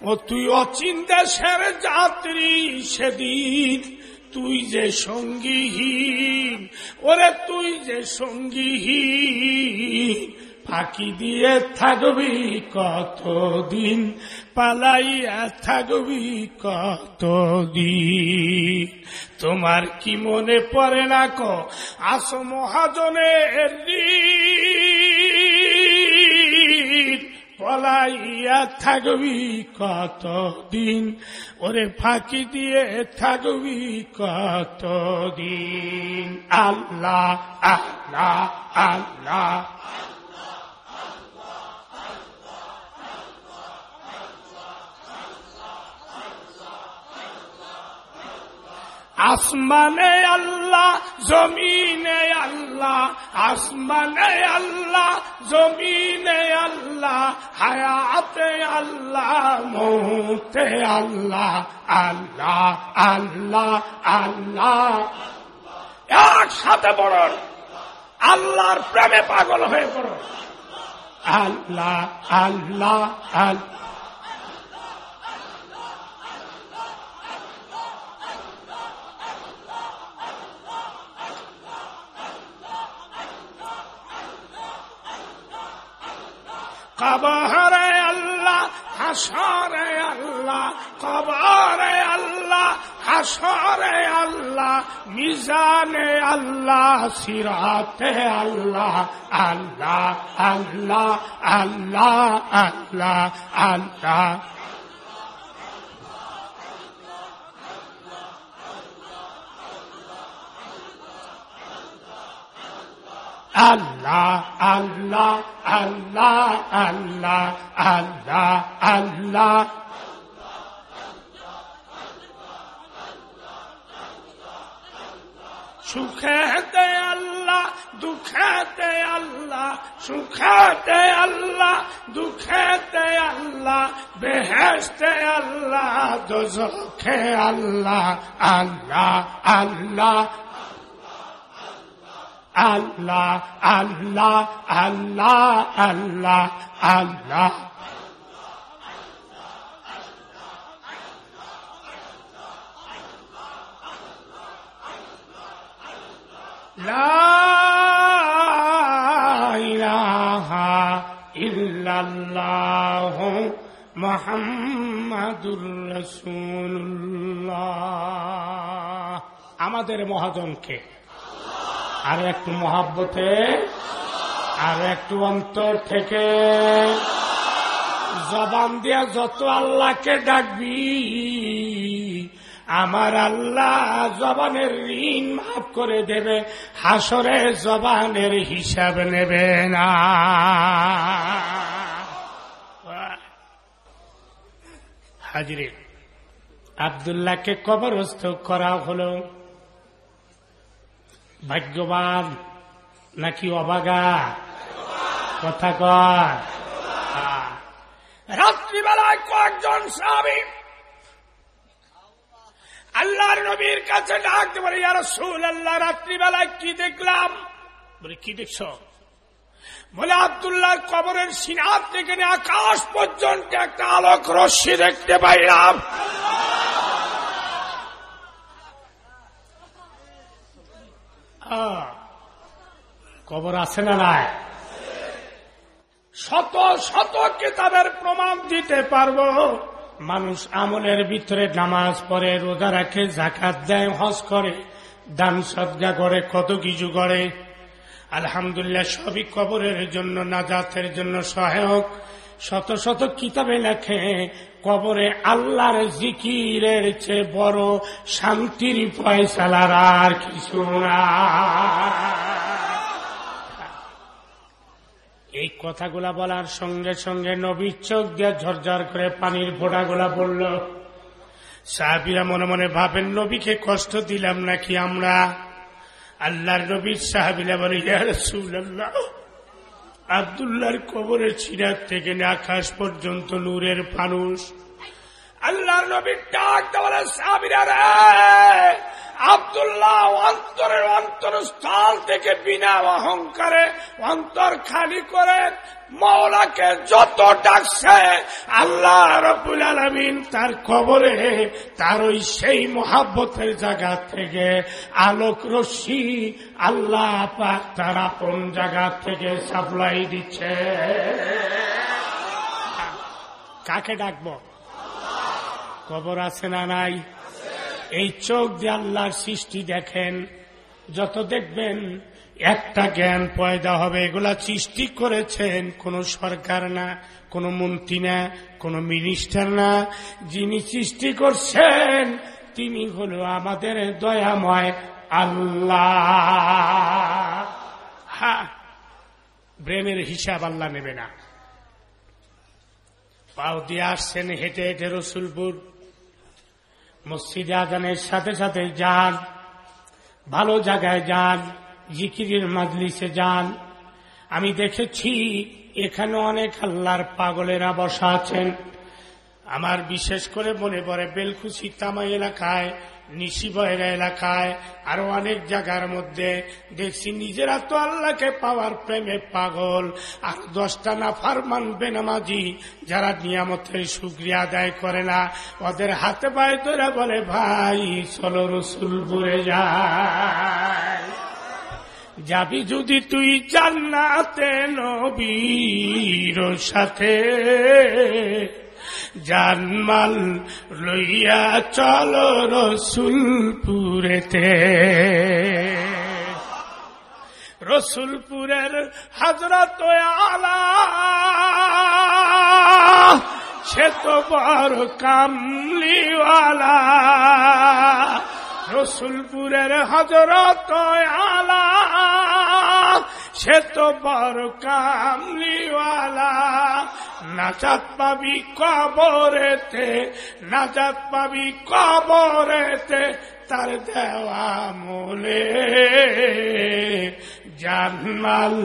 ও তুই অচিন দেশের যাত্রী সেদিন। তুই যে সঙ্গীহীন, ওরে তুই যে সঙ্গীহীন। ফাঁকি দিয়ে থাকবি কতদিন, পালাইয়া থাকবি কতদিন। তোমার কি মনে পড়ে না ক আস মহাজনের পলাইয়া থাকবি কতদিন? ওরে ফাঁকি দিয়ে থাকবি কতদিন? আল্লাহ আল্লাহ আল্লাহ। আসমানে আল্লাহ, জমিনে আল্লাহ, আসমানে আল্লাহ, জমিনে আল্লাহ, হায়াতে আল্লাহ, মৌতে আল্লাহ আল্লাহ আল্লাহ আল্লাহ। একসাথে পড়ুন। আল্লাহর প্রেমে পাগল হয়ে পড়ুন। আল্লাহ আল্লাহ আল্লাহ। কবরে আল্লাহ হাসরে আল্লাহ, কবরে আল্লাহ হাসরে আল্লাহ, মিজানে আল্লাহ, সিরাতে আল্লাহ আল্লাহ আল্লাহ আল্লাহ আল্লাহ আল্লাহ। আল্লাহ আল্লাহ আল্লাহ আল্লাহ আল্লাহ আল্লাহ সুখেতে আল্লাহ দুঃখেতে আল্লাহ সুখেতে আল্লাহ দুঃখেতে আল্লাহ বেহেস্তে আল্লাহ, দোজখে আল্লাহ আল্লাহ আল্লাহ আল্লাহ আল্লাহ আল্লাহ আল্লাহ আল্লাহ। মোহাম্মদ মোহাম্মদুর রসুল্লাহ আমাদের মহাজনকে আর একটু মহাব্বতে, আর একটু অন্তর থেকে। জবান দিয়া যত আল্লাহকে ডাকবি, আমার আল্লাহ জবানের ঋণ মাফ করে দেবে হাসরে জবানের হিসাব নেবে না। হাজিরে, আবদুল্লাহকে কবরস্থ করা হলো। ভাগ্যবান নাকি অবাগা? কথা কর রাত্রিবেলায় কয়েকজন স্বামী আল্লাহর নবীর কাছে ডাকতে পারে ইয়ার সুল আল্লাহ রাত্রিবেলায় কি দেখলাম? বলে, কি দেখছ? বলে আবদুল্লাহর কবরের সিনার থেকে আকাশ পর্যন্ত একটা আলোক রশ্মি দেখতে পাইলাম। কবর আছে না নাই? শত শত কিতাবের প্রমাণ দিতে পারব। মানুষ আমলের ভিতরে নামাজ পড়ে, রোজা রাখে জাকাত দেয়, হজ করে, দান সদ্গা করে, কত কিছু করে। আলহামদুলিল্লাহ সবই কবরের জন্য, নাজাতের জন্য সহায়ক। শত শত কিতাবে লেখে কবরে আল্লাহর জিকিরের চেয়ে বড় শান্তির ফয়সালার আর কিছু না। এই কথাগুলা বলার সঙ্গে সঙ্গে নবীর চোখ দিয়ে ঝরঝর করে পানির ফোঁটাগুলা বলল, সাহাবিরা মনে মনে ভাবেন, নবীকে কষ্ট দিলাম নাকি আমরা? আল্লাহর নবীর সাহাবিরা বলে ইয়ারসুল্লাহ আবদুল্লাহর কবরের ছিরার থেকে আকাশ পর্যন্ত নূরের ফানুষ আল্লাহর নবীর ডাক দেওয়ার সাহাবিরা রে আবদুল্লাহ অন্তরের অন্তরস্থল থেকে বিনা অহংকারে অন্তর খালি করে মৌলাকে যত ডাকছে, আল্লাহ রবুল আলমিন তার কবরে, তার ওই সেই মহাব্বতের জায়গা থেকে আলোক রশ্মি আল্লাহ তার আপন জায়গা থেকে সাপ্লাই দিচ্ছে। কাকে ডাকবো? কবর আছে না নাই? এই চোখ দিয়ে আল্লাহর সৃষ্টি দেখেন। যত দেখবেন, একটা জ্ঞান পয়দা হবে। এগুলা সৃষ্টি করেছেন কোন সরকার না, কোন মন্ত্রী না, কোন মিনিস্টার না। যিনি সৃষ্টি করছেন, তিনি হল আমাদের দয়াময় আল্লাহ। ব্রেনের হিসাব আল্লাহ নেবে না। পাও দিয়ে আসছেন হেঁটে হেঁটে রসুলপুর। মসজিদে আজানের সাথে সাথে যান, ভালো জায়গায় যান, জিকিরের মাজলিসে যান। আমি দেখেছি, এখানে অনেক আল্লাহর পাগলেরা বসা আছেন। আমার বিশেষ করে মনে পড়ে বেলকুচি, তামাই এলাকায় নিশিবয়রা এলাকায় আরও অনেক জায়গার মধ্যে দেখছি নিজেরা তো আল্লাহকে পাওয়ার প্রেমে পাগল। আর দশটা না ফারমান বেনামাজি যারা নিয়ামতের সুক্রিয়া আদায় করে না। ওদের হাতে পায়ে তোরা বলে, ভাই, চলো রসুলপুরে যায় যাবি যদি তুই জান্নাতে নবীর সাথে। জানমাল লইয়া চল রসুলপুরেতে। রসুলপুরের হজরত আলা সে তো বড় কামলিওয়ালা। রসুলপুরের হজরত আলা সে তো বড় কামলিওয়ালা। নাজাত পাবি কবরেতে, নাজাত পাবি কবরেতে তার দেওয়া মোলে জানমাল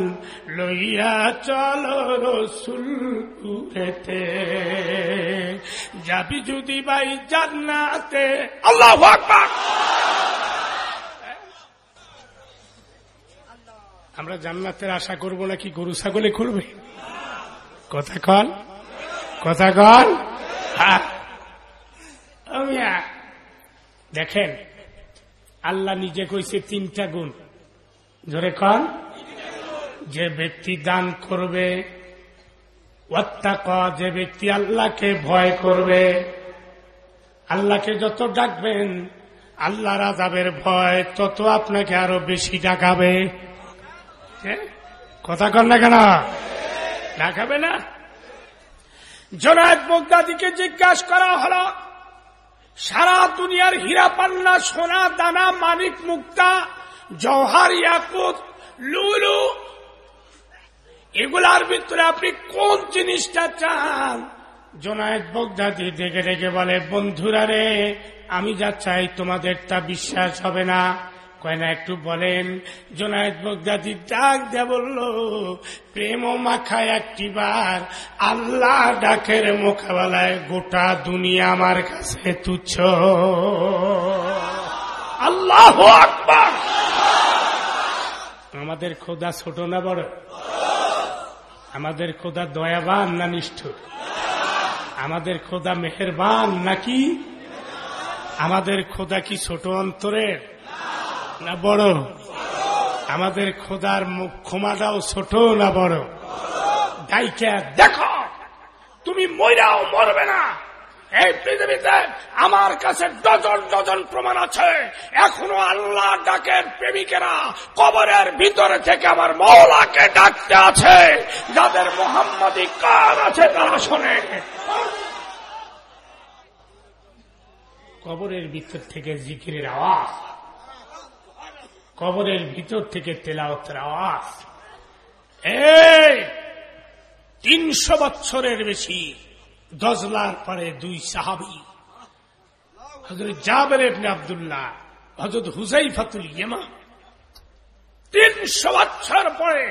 লইয়া চল রসুলপুরেতে যাবি যদি ভাই জান্নাতে। আল্লাহ আমরা জান্নাতের আশা করব নাকি গরু ছাগলে করবে? কথা কন কথা কন। দেখেন, আল্লাহ নিজে কইছে তিনটা গুণ। জোরে কন যে ব্যক্তি দান করবে যে ব্যক্তি আল্লাহকে ভয় করবে, আল্লাহকে যত ডাকবেন আল্লাহ রাজাবের ভয় তত আপনাকে আরও বেশি ডাকাবে? কথা কর না কেন? ডাকাবে না? জনায়ত বগদাদিকে জিজ্ঞাসা করা হলো, সারা দুনিয়ার হীরা পান্না সোনা, দানা, মানিক, মুক্তা, জওহার ইয়াকুত লুলু, এগুলার ভিতরে আপনি কোন জিনিসটা চান? জোনায়েদ বগদাদি ডেকে ডেকে বলে, বন্ধুরা রে, আমি যা চাই তোমাদের তা বিশ্বাস হবে না। কয় না একটু বলেন। জোনায়েদ বগদাদি ডাক দেয়া বলল, প্রেম মাখায় একটি বার আল্লাহ ডাকের মোকাবেলায় গোটা দুনিয়া আমার কাছে তুচ্ছ। আল্লাহ আকবার। আমাদের খোদা ছোট না বড়? আমাদের খোদা দয়াবান না নিষ্ঠুর? আমাদের খোদা মেহেরবান নাকি? আমাদের খোদা কি ছোট অন্তরের? না বড়? আমাদের খোদার মুখ ক্ষমাটাও ছোট না বড়? ডাইকা দেখো, তুমি মইরাও মরবে না। এই পৃথিবীতে আমার কাছে ডজন ডজন প্রমাণ আছে। এখনও আল্লাহ ডাকের প্রেমিকেরা কবরের ভিতরে থেকে আমার মৌলাকে ডাকতে আছে। যাদের মোহাম্মদী কার আছে তারা শোনে। কবরের ভিতর থেকে জিকিরের আওয়াজ। কবরের ভিতর থেকে তেলাওতের আওয়াজ। এই, তিনশো বছরের বেশি দজলার পরে দুই সাহাবি হজরত জাবের আবদুল্লাহ হজরত হুজাইফাতুল ইয়েমা তিনশো বছর পরে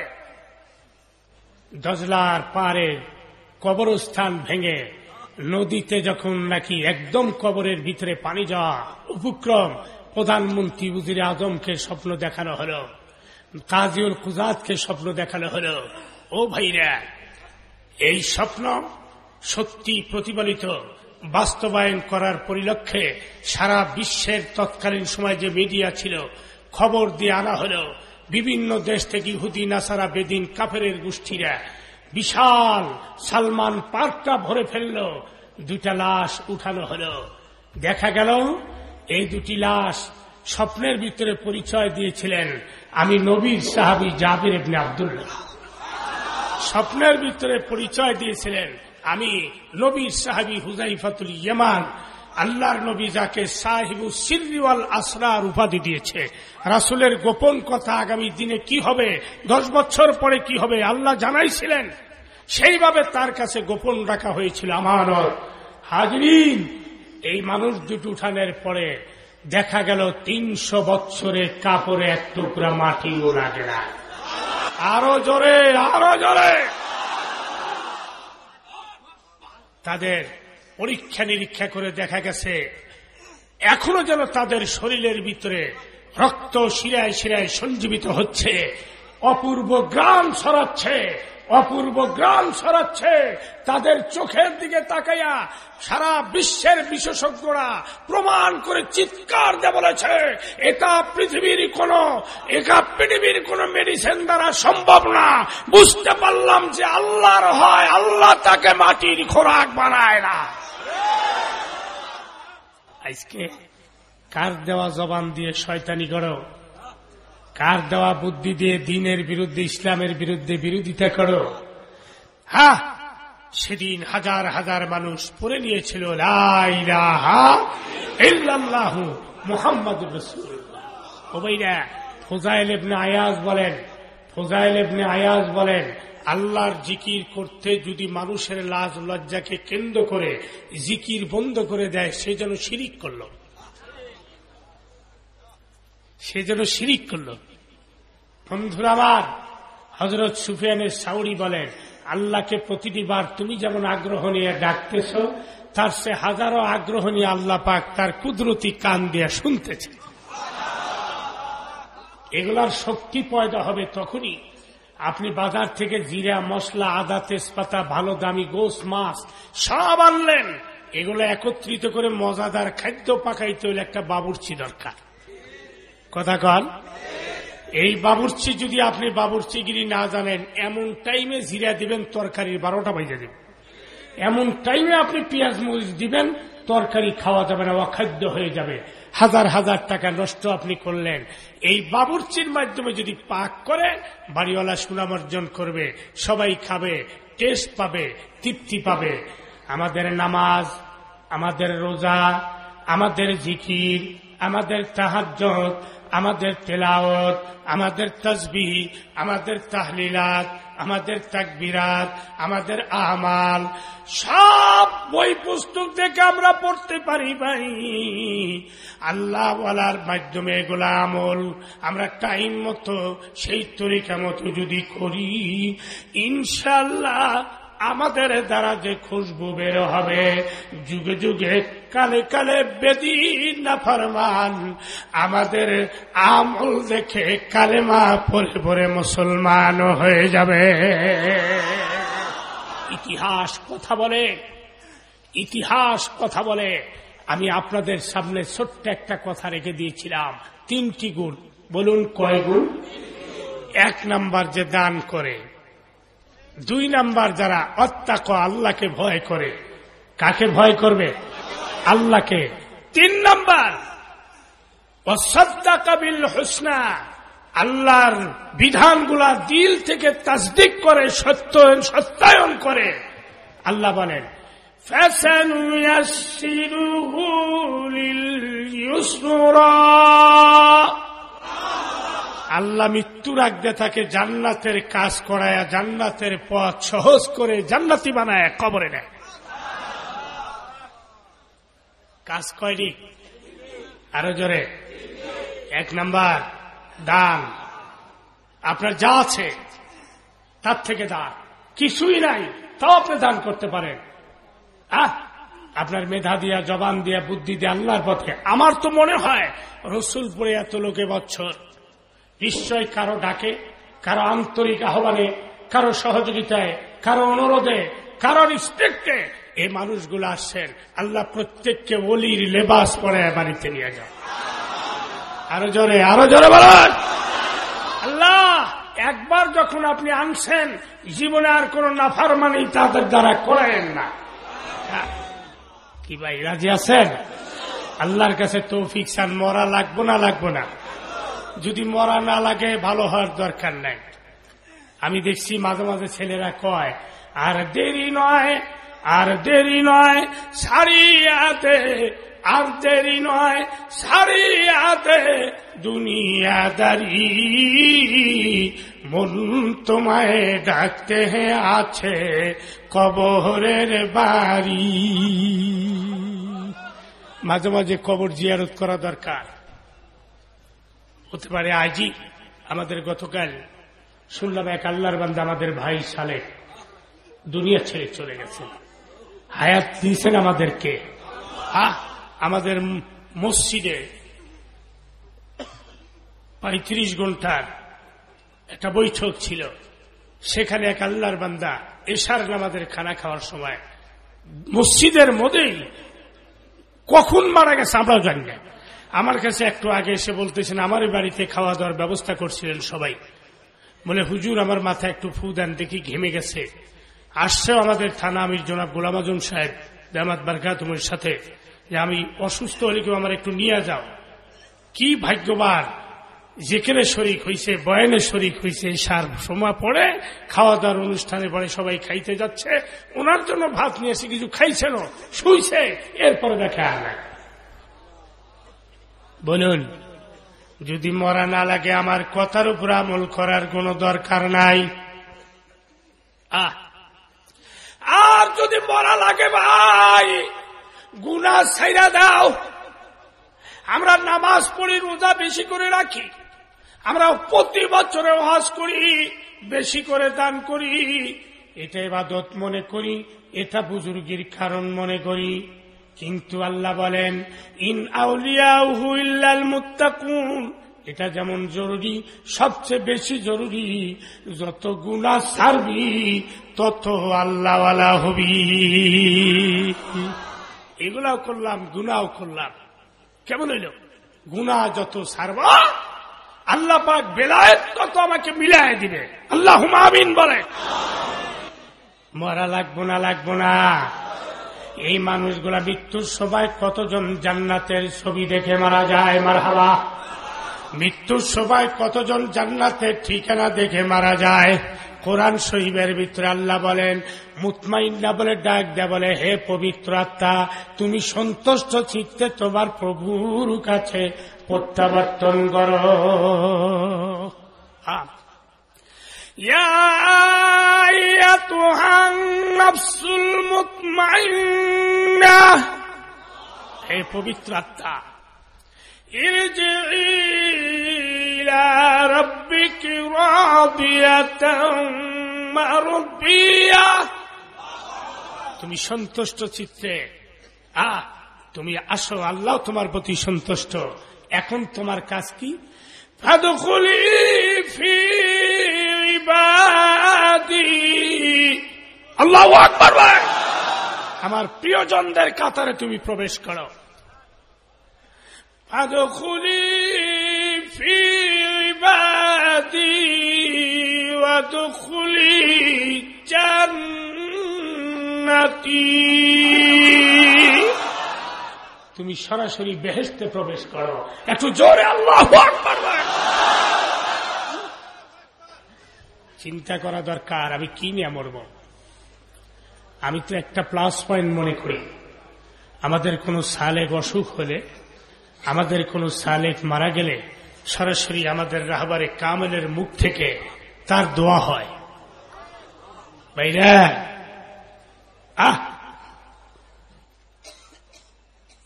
দজলার পারে কবরস্থান ভেঙে নদীতে যখন নাকি একদম কবরের ভিতরে পানি যাওয়া উপক্রম প্রধানমন্ত্রী উজির আজমকে স্বপ্ন দেখানো হল, কাজিউল কুজাদকে স্বপ্ন দেখানো হল। ও ভাইরা, এই স্বপ্ন সত্যি প্রতিফলিত, বাস্তবায়ন করার পরিলক্ষে সারা বিশ্বের তৎকালীন সময় যে মিডিয়া ছিল, খবর দিয়ে আনা হল, বিভিন্ন দেশ থেকে ইহুদি, নাসারা, বেদিন কাফের গোষ্ঠীরা বিশাল সালমান পার্কটা ভরে ফেলল দুটা লাশ উঠানো হল। দেখা গেল এই দুটি লাশ স্বপ্নের ভিতরে পরিচয় দিয়েছিলেন আমি নবীর সাহাবি জাবির ইবনে আবদুল্লাহ। স্বপ্নের ভিতরে পরিচয় দিয়েছিলেন আমি নবীর সাহাবি হুজাইফাতুল ইয়েমান। আল্লাহর নবী যাকে সাহিবু সিরিওয়াল আসরার উপাধি দিয়েছে। রাসুলের গোপন কথা আগামী দিনে কি হবে, দশ বছর পরে কি হবে আল্লাহ জানাইছিলেন। সেইভাবে তার কাছে গোপন রাখা হয়েছিল আমার হাজরিন এই মানুষ দুটো উঠানের পরে দেখা গেল তিনশো বছরের কাপড়ে এক টুকরা মাটিও লাগে না আরও জোরে আরও জোরে। তাদের পরীক্ষা নিরীক্ষা করে দেখা গেছে, এখনও যেন তাদের শরীরের ভিতরে রক্ত শিরায় শিরায় সঞ্জীবিত হচ্ছে, অপূর্ব গ্রাম ছড়াচ্ছে অপূর্ব গ্রাম ছড়াচ্ছে। তাদের চোখের দিকে তাকাইয়া সারা বিশ্বের বিশেষজ্ঞরা প্রমাণ করে চিৎকার দিয়ে বলেছে, এটা পৃথিবীর কোন একা পৃথিবীর কোন মেডিসিন দ্বারা সম্ভব না। বুঝতে পারলাম যে আল্লাহর হয়, আল্লাহ তাকে মাটির খোরাক বানায় না। আজকে কার দেওয়া জবান দিয়ে শয়তানি করো? কার দেওয়া বুদ্ধি দিয়ে দিনের বিরুদ্ধে, ইসলামের বিরুদ্ধে বিরোধিতা করো? হ্যাঁ সেদিন হাজার হাজার মানুষ পড়ে নিয়েছিল মোহাম্মদ আয়াজ বলেন, ফোজাইল এবনে আয়াজ বলেন, আল্লাহর জিকির করতে যদি মানুষের লাজ লজ্জাকে কেন্দ্র করে, জিকির বন্ধ করে দেয়, সে যেন শিরিক করল। সে যেন শিরিক করল। বন্ধুরা আমার হজরত সুফিয়ানের সাউরি বলেন, আল্লাহকে প্রতিটি বার তুমি যেমন আগ্রহ নিয়ে ডাকতেছ, তার সে হাজারো আগ্রহ নিয়ে আল্লাহ পাক তার কুদরতি কান দিয়ে শুনতেছে এগুলার শক্তি পয়দা হবে তখনই। আপনি বাজার থেকে জিরা, মশলা, আদা, তেজপাতা, ভালো দামি গোস মাছ সব আনলেন। এগুলো একত্রিত করে মজাদার খাদ্য পাকাইতে হলে একটা বাবুর্চি দরকার। কথা কন। এই বাবুর্চি যদি আপনি বাবুর্চিগিরি না জানেন, এমন টাইমে জিরা দিবেন, তরকারির বারোটা বাজে দেবেন এমন টাইমে আপনি পেঁয়াজ মরিচ দিবেন, তরকারি খাওয়া যাবে না, অখাদ্য হয়ে যাবে। হাজার হাজার টাকা নষ্ট আপনি করলেন। এই বাবুর্চির মাধ্যমে যদি পাক করে, বাড়িওয়ালা সুনাম অর্জন করবে, সবাই খাবে টেস্ট পাবে, তৃপ্তি পাবে। আমাদের নামাজ, আমাদের রোজা, আমাদের জিকির, আমাদের তাহাজ্জত আমাদের তেলাওত আমাদের তসবি আমাদের তাহলিলাত, আমাদের তাকবিরাত, আমাদের আমাল, সব বই পুস্তক থেকে আমরা পড়তে পারি ভাই। আল্লাহ বলার মাধ্যমে এগুলা আমল আমরা টাইম মতো, সেই তরিকা মতো যদি করি ইনশাল্লাহ আমাদের দ্বারা যে খুশবু বের হবে, যুগে যুগে কালে কালে বেদি না ফরমান, আমাদের আমল দেখে কালেমা পরে পরে মুসলমান হয়ে যাবে। ইতিহাস কথা বলে, ইতিহাস কথা বলে। আমি আপনাদের সামনে ছোট্ট একটা কথা রেখে দিয়েছিলাম। তিনটি গুণ, বলুন কয় গুণ? এক নাম্বার যে দান করে দুই নাম্বার যারা অত্যাক আল্লাহকে ভয় করে, কাকে ভয় করবে? আল্লাহকে। তিন নাম্বার অসদ্দাকাবিল হোসনা, আল্লাহর বিধানগুলা দিল থেকে তাসদিক করে, সত্য, সত্যায়ন করে। আল্লাহ বলেন ফ্যাশন আল্লাহ মৃত্যুর আগে তাকে জান্নাতের কাজ করায়, জান্নাতের পথ সহজ করে জান্নাতি বানায় কবরে নেয়। কাজ কয়নি আরও জোরে। এক নাম্বার, দান। আপনার যা আছে, তার থেকে দান। কিছুই নাই, তাও আপনি দান করতে পারেন। আপনার মেধা দিয়া, জবান দিয়া, বুদ্ধি দিয়া আল্লাহর পথে। আমার তো মনে হয়, রসুল পড়ে এত লোকে বছর নিশ্চয় কারও ডাকে, কারও আন্তরিক আহ্বানে, কারও সহযোগিতায়, কারও অনুরোধে, কারও রিসপেক্টে এই মানুষগুলো আসছেন। আল্লাহ প্রত্যেককে অলির লেবাস পরে বাড়িতে নিয়ে যান আরও জোরে আরও জোরে বলেন। আল্লাহ, একবার যখন আপনি আনছেন, জীবনে আর কোন নাফার মানেই তাদের দ্বারা করেন না। কি ভাই, রাজি আছেন? আল্লাহর কাছে তৌফিক চান, মরা লাগবো না লাগবো না। যদি মরা না লাগে, ভালো হওয়ার দরকার নাই। আমি দেখছি মাঝে মাঝে ছেলেরা কয়, আর দেরি নয়, আর দেরি নয় সারিয়াতে আর দেরি নয় সারিয়াতে দুনিয়াদারি মন তোমায় ডাকতে আছে কবরের বাড়ি। মাঝে মাঝে কবর জিয়ারত করা দরকার। হতে পারে আজই আমাদের গতকাল শুনলাম এক আল্লাহর বান্দা আমাদের ভাই সালে দুনিয়া ছেড়ে চলে গেছেন হায়াত দিয়েছেন আমাদেরকে। হ্যাঁ আমাদের মসজিদে পঁয়ত্রিশ ঘণ্টার একটা বৈঠক ছিল। সেখানে এক আল্লাহর বান্দা এশার নামাদের খানা খাওয়ার সময় মসজিদের মধ্যেই কখন মারা গেছে আমরাও জানি না। আমার কাছে একটু আগে এসে বলতেছেন আমার বাড়িতে খাওয়া দাওয়ার ব্যবস্থা করছিলেন সবাই। বলে, হুজুর, আমার মাথায় একটু ফু দেন, দেখি ঘেমে গেছে। আসছেও আমাদের থানা আমির জনাব গোলাম আজম সাহেব বারকা তোমার সাথে, যে আমি অসুস্থ হলে কেউ আমার একটু নিয়ে যাও। কি ভাগ্যবান! যেখানে শরিক হয়েছে বয়ানে শরিক হয়েছে সার সময় পরে খাওয়া দাওয়ার অনুষ্ঠানে পরে সবাই খাইতে যাচ্ছে। ওনার জন্য ভাত নিয়ে এসে কিছু না, শুইছে, এরপরে দেখে আর বলুন, যদি মরা না লাগে আমার কথার উপর আমল করার কোন দরকার নাই। আর যদি মরা লাগে ভাই গুনা ছাইরা দাও। আমরা নামাজ পড়ি, রোজা বেশি করে রাখি। আমরা প্রতি বছরে হজ করি, বেশি করে দান করি। এটা এবাদত মনে করি, এটা বুজুর্গির কারণ মনে করি। কিন্তু আল্লাহ বলেন, ইন আউলিয়াল মুত্তাকুন। এটা যেমন জরুরি, সবচেয়ে বেশি জরুরি, যত গুণা সারবি তত আল্লাহওয়ালা হবি। এগুলাও করলাম গুনাও করলাম। কেমন হইল? গুণা যত সারবা আল্লাহ পাক বেলায়েত তত আমাকে মিলাই দিবে। আল্লাহ হুমাবিন বলে। মরা লাগবো না লাগবো না। এই মানুষগুলা মৃত্যুর সময় কতজন জান্নাতের ছবি দেখে মারা যায়? মার হাবা মৃত্যুর সময় কতজন জান্নাতের ঠিকানা দেখে মারা যায়? কোরআন শহীদের ভিতরে আল্লাহ বলেন মুতমাইন্না বলে ডাক দেয়া বলে, হে পবিত্র আত্মা, তুমি সন্তুষ্ট চিত্তে তোমার প্রভুর কাছে প্রত্যাবর্তন করো। يا أيتها النفس المطمئنة হে পবিত্র আত্মা ارجعي إلى ربك راضية مرضية তুমি সন্তুষ্ট চিত্তে আ তুমি আসো আল্লাহ তোমার প্রতি সন্তুষ্ট এখন তোমার কাজ কি ফাদখুলি ফি ইবাদি আল্লাহু আকবার বলেন। আমার প্রিয়জনদের কাতারে তুমি প্রবেশ করো। ফাদখুলি ফি ইবাদি ওয়াদখুলি জান্নাতি। তুমি সরাসরি বেহেস্তে প্রবেশ করো। একটু জোরে আল্লাহ চিন্তা করা দরকার, আমি কি নিয়ে মরব? আমি তো একটা প্লাস পয়েন্ট মনে করি। আমাদের কোনো সালেক অসুখ হলে, আমাদের কোনো সালেক মারা গেলে, সরাসরি আমাদের রাহবারে কামেলের মুখ থেকে তার দোয়া হয়। আহ!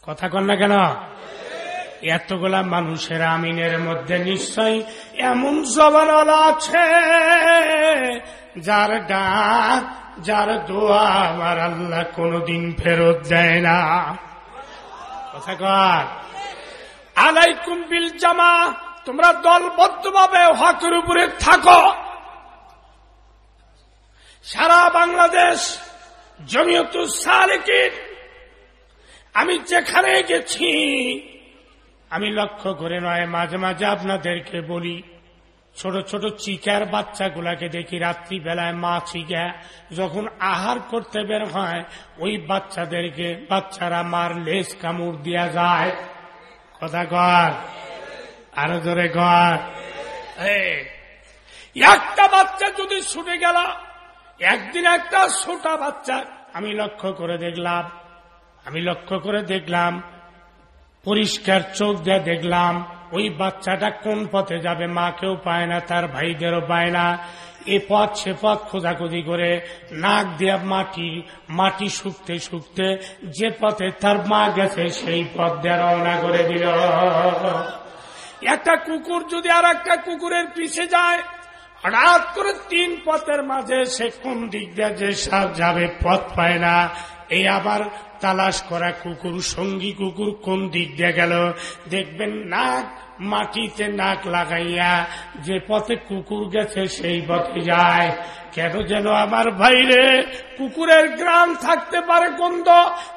কথা কন না কেন? এতগুলা মানুষের আমিনের মধ্যে নিশ্চয় এমন জবান আছে, যার ডাক, যার দোয়া আমার আল্লাহ কোনদিন ফেরত দেয় না। কথা কর আলাইকুম বিল জামা, তোমরা দলবদ্ধভাবে হকের উপরে থাকো। সারা বাংলাদেশ জমিয়ত সালেকিন, আমি যেখানে গেছি আমি লক্ষ্য করে নয়, মাঝে মাঝে আপনাদেরকে বলি, ছোট ছোট চিকার বাচ্চাগুলাকে দেখি রাত্রিবেলায় মা চিকা যখন আহার করতে বের হয়, ওই বাচ্চাদেরকে, বাচ্চারা মার লেজ কামড় দিয়া যায়। কথা কর আরও জোরে কর একটা বাচ্চা যদি ছুটে গেল, একদিন একটা ছোটা বাচ্চা, আমি লক্ষ্য করে দেখলাম, আমি লক্ষ্য করে দেখলাম পরিষ্কার চোখ দিয়ে দেখলাম, ওই বাচ্চাটা কোন পথে যাবে মাকেও পায় না, তার ভাইদেরও পায় না। এ পথ, সে পথ খোঁজাখুঁজি করে নাক দিয়ে মাটি মাটি শুকতে শুকতে যে পথে তার মা গেছে, সেই পথ দিয়ে রওনা করে দিল। একটা কুকুর যদি আর একটা কুকুরের পিছে যায়, হঠাৎ করে তিন পথের মাঝে সে কোন দিক দিয়ে যে সাপ যাবে, পথ পায় না। এই আবার তালাশ করা কুকুর, সঙ্গী কুকুর কোন দিক দিয়ে গেল? দেখবেন নাক মাটিতে নাক লাগাইয়া যে পথে কুকুর গেছে সেই পথে যায়। কেন যেন আমার ভাইরে কুকুরের গ্রাম থাকতে পারে গন্ধ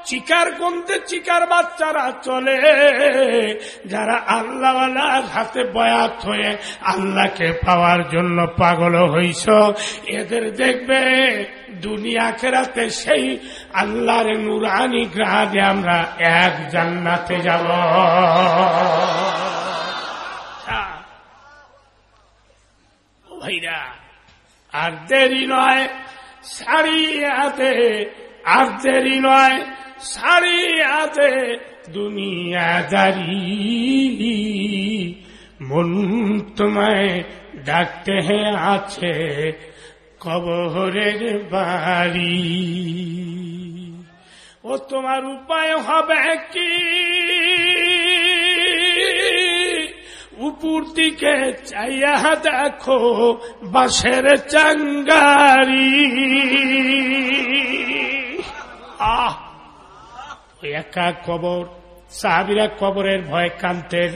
চিকার গন্ধে চিকার বাচ্চারা চলে। যারা আল্লাহওয়ালার হাতে বয়াত হয়ে আল্লাহকে পাওয়ার জন্য পাগল হইছ, এদের দেখবে দুনিয়া খেরাতে সেই আল্লাহর নুরানি গ্রাহে আমরা এক জান্নাতে যাব। ভাইরা আর দেরি নয় সারিয়াতে আর দেরি নয় সারিয়াতে দুনিয়াদারি মন তোমায় ডাকতে আছে কবরের বাড়ি। ও তোমার উপায় হবে কি? উপর দিকে চাইয়া দেখো বাসের চাঙ্গারি। আহ! একা কবর, সাহাবিরা কবরের ভয় কান্তের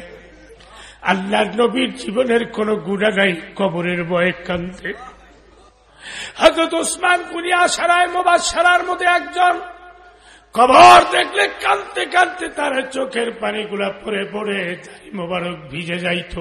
আল্লাহ নবীর জীবনের কোন গুণা নাই কবরের ভয়ে কান্তে হজরত ওসমান কুলিয়া সারায় মোবাদ সারার মধ্যে একজন কবর দেখলে কানতে কানতে তার চোখের পানিগুলা পরে পরে মোবারক ভিজে যাইত।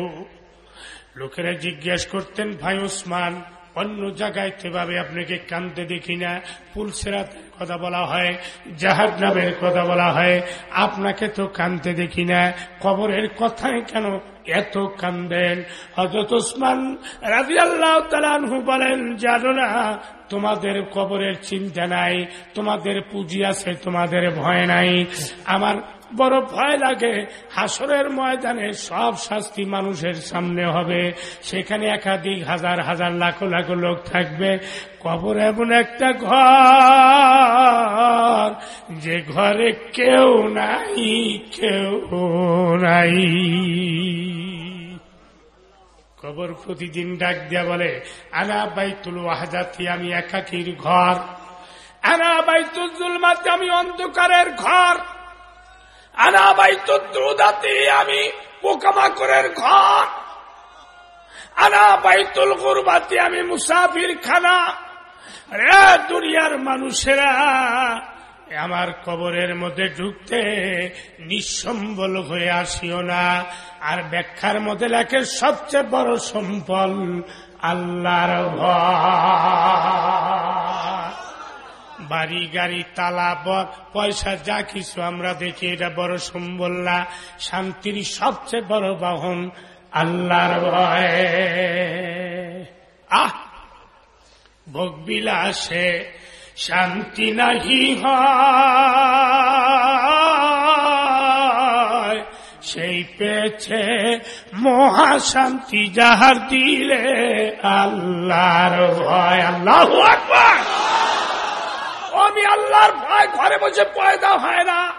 লোকেরা জিজ্ঞেস করতেন, ভাই ওসমান অন্য জায়গায় সেভাবে আপনাকে কানতে দেখি না? পুলসেরাতের কথা বলা হয় জাহাজ নামের কথা বলা হয়। আপনাকে তো কানতে দেখি না। কবরের কথায় কেন এত কান্দেন হজরত ওসমান রাজি আল্লাহ তালানহু বলেন, জানো না, তোমাদের কবরের চিন্তা নাই, তোমাদের পুঁজি আছে, তোমাদের ভয় নাই। আমার বড় ভয় লাগে। হাসরের ময়দানে সব শাস্তি মানুষের সামনে হবে। সেখানে একাধিক হাজার হাজার, লাখো লাখো লোক থাকবে। কবর এমন একটা ঘর, যে ঘরে কেউ নাই কেউ নাই। কবর প্রতিদিন ডাক দিয়া বলে আনা বাইতুল ওয়াহাজাতি আমি একাকির ঘর। আনা বাইতুল জুলমাতে, আমি অন্ধকারের ঘর। আনা বাইতুল দ্রুদাতে আমি পোকামাকড়ের ঘর। আনা বাইতুল আমি মুসাফির খানা রে দুনিয়ার মানুষেরা আমার কবরের মধ্যে ঢুকতে নিঃসম্বল হয়ে আসিও না। আর ব্যাখ্যার মধ্যে লেখে, সবচেয়ে বড় সম্পল আল্লাহর বাড়ি গাড়ি তালা পয়সা যা কিছু আমরা দেখি, এটা বড় সম্বল না। শান্তির সবচেয়ে বড় বাহন আল্লাহর আহ! ভোগ বিলাসে শান্তি নাহি সেই পেয়েছে মহাশান্তি যাহার দিলে আল্লাহর ভয়। আল্লাহ আমি আল্লাহর ভয় ঘরে বসে পয়দা হয় না।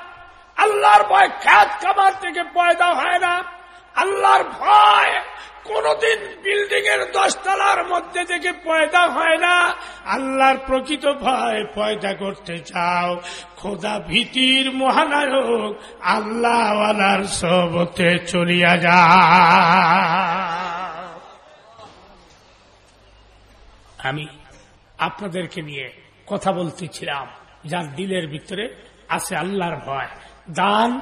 আল্লাহর ভয় খ্যাত খাবার থেকে পয়দা হয় না। আল্লাহর ভয় কোনদিন বিল্ডিং এর দশতলার মধ্যে থেকে পয়দা হয় না। আল্লাহর প্রকৃত ভয় পয়দা করতে চাও। খোদা ভীতির মহানায়ক আল্লাহ আল্লাহওয়ালার সবতে চলিয়া যা। আমি আপনাদেরকে নিয়ে কথা বলতেছিলাম, যার দিলের ভিতরে আছে আল্লাহর ভয়। দান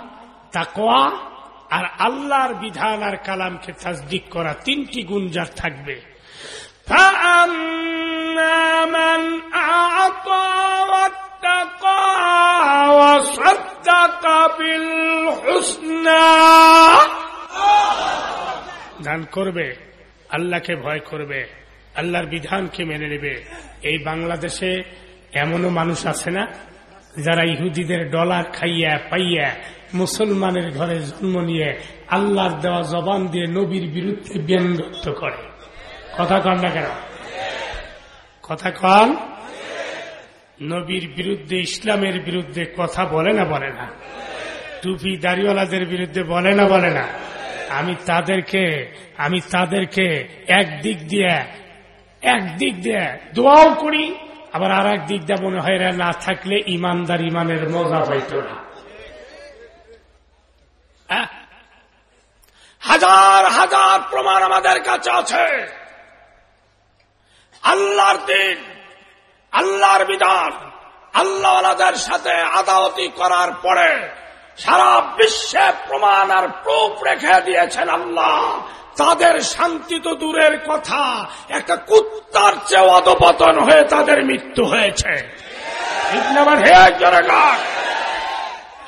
তাকোয়া আর আল্লাহর বিধান আর কালামকে তাজদিক করা তিনটি গুণ যার থাকবে। দান করবে, আল্লাহকে ভয় করবে, আল্লাহর বিধানকে মেনে নেবে। এই বাংলাদেশে এমনও মানুষ আছে না যারা ইহুদিদের ডলার খাইয়া, পাইয়া, মুসলমানের ঘরে জন্ম নিয়ে আল্লাহর দেওয়া জবান দিয়ে নবীর বিরুদ্ধে ব্যঙ্গত্ব করে। কথা কন না কেন? কথা কন? নবীর বিরুদ্ধে, ইসলামের বিরুদ্ধে কথা বলে না বলে না। টুপি দাড়িওয়ালাদের বিরুদ্ধে বলে না বলে না। আমি তাদেরকে আমি তাদেরকে একদিক দিয়ে একদিক দিয়ে দোয়াও করি আবার আর এক দিক দিয়ে মনে হয় না থাকলে ইমানদার ইমানের মজা হইত না। হ্যাঁ? হাজার হাজার প্রমাণ আমাদের কাছে আছে। আল্লাহর দিন, আল্লাহর বিধান আল্লাহদের সাথে আদালতি করার পরে সারা বিশ্বে প্রমাণ আর প্রুফ রেখে দিয়েছেন আল্লাহ। তাদের শান্তি তো দূরের কথা। একটা কুত্তার চেয়ে অধপতন হয়ে তাদের মৃত্যু হয়েছে।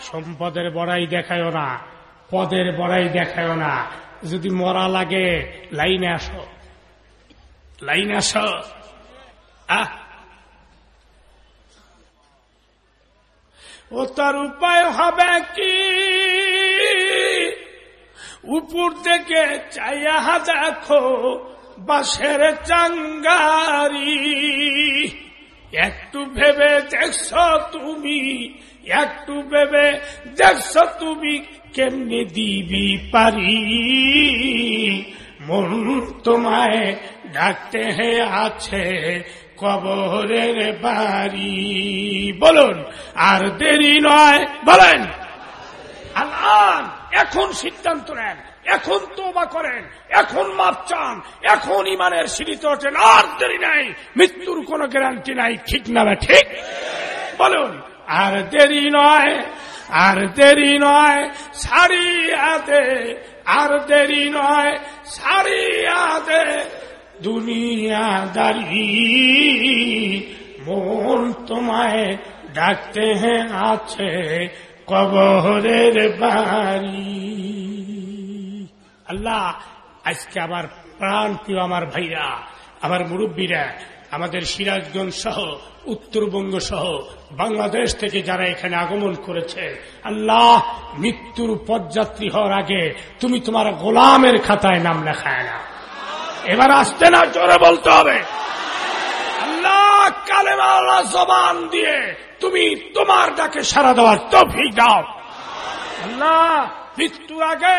সম্পদের বড়াই দেখায় না, পদের বড়াই দেখায় না। যদি মরা লাগে, লাইনে আসো। লাইনে আসো। আহ। ও তার উপায় হবে কি? উপর থেকে চাইয়া দেখো বাসের চাঙ্গারি। একটু ভেবে দেখছ তুমি, একটু ভেবে দেখছ তুমি, কেমনি দিবি পারি? মন তোমায় ডাকতে হে আছে কবরের বাড়ি। বলুন, আর দেরি নয়, বলেন। আল্লাহ! এখন সিদ্ধান্ত নেন, এখন তোবা করেন, এখন মাপ চান, এখন ইমানের সিঁড়িতে ওঠেন আর দেরি নাই, মৃত্যুর কোনো গ্যারান্টি নাই, ঠিক না ঠিক? বলুন, আর দেরি নয়, আর দেরি নয় দে আর দেরি নয় দে দুনিয়াদারি মন তোমায় ডাকতে হ্যাঁ আছে কবরের বাড়ি। আল্লাহ, আজকে আমার প্রাণ প্রিয় আমার ভাইরা, আমার মুরব্বীরা, আমাদের সিরাজগঞ্জ সহ, উত্তরবঙ্গ সহ, বাংলাদেশ থেকে যারা এখানে আগমন করেছে, আল্লাহ, মৃত্যুর পদযাত্রী হওয়ার আগে তুমি তোমার গোলামের খাতায় নাম লেখায় না এবার আসতে না, জোরে বলতে হবে। আল্লাহ কালেমালা জবান দিয়ে তুমি তোমার ডাকে সারা দেওয়ার তফিক দাও। আল্লাহ, মৃত্যুর আগে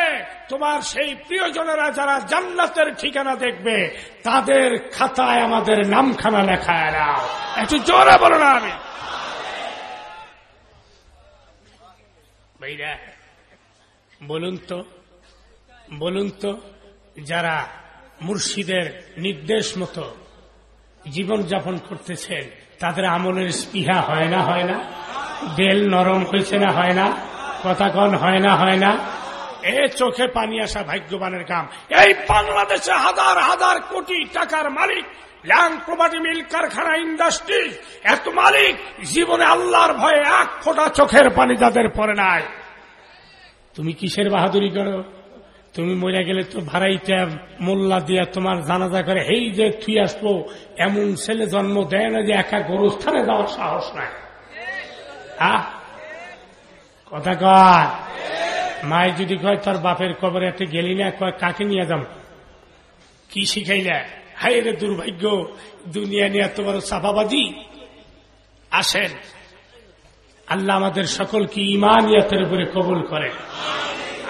তোমার সেই প্রিয়জনেরা যারা জান্নাতের ঠিকানা দেখবে, তাদের খাতায় আমাদের নামখানা লেখায় নাও। একটু জোরে বলো না আমি। বলুন তো বলুন তো, যারা মুর্শিদের নির্দেশ মতো জীবন যাপন করতেছেন তাদের আমলের স্পৃহা হয় না হয় না। বেল নরম হয়েছে না, হয় না। কথা কন হয় না হয় না। এ চোখে পানি আসা ভাগ্যবানের কাম। এই বাংলাদেশে হাজার হাজার কোটি টাকার মালিক ল্যাং প্রপার্টি মিল কারখানা ইন্ডাস্ট্রি। এত মালিক, জীবনে আল্লাহর ভয়ে এক ফোঁটা চোখের পানি যাদের পরে নাই। তুমি কিসের বাহাদুরি করো? তুমি মরে গেলে তো ভাড়াইটা মোল্লা দিয়া তোমার জানাজা করে এই যে তুই আসব, এমন ছেলে জন্ম দেয় না যে একা গরুস্থানে যাওয়ার সাহস নাই। কথা কয়? মায় যদি কয়, তোর বাপের কবরে এতে গেলি না, কয়, কাকে নিয়ে যাম? কি শিখাইলে? হাই রে দুর্ভাগ্য, দুনিয়া নিয়ে বড় সাফাবাদী আসেন। আল্লাহ আমাদের সকলকে ইমানিয়াতের উপরে কবুল করে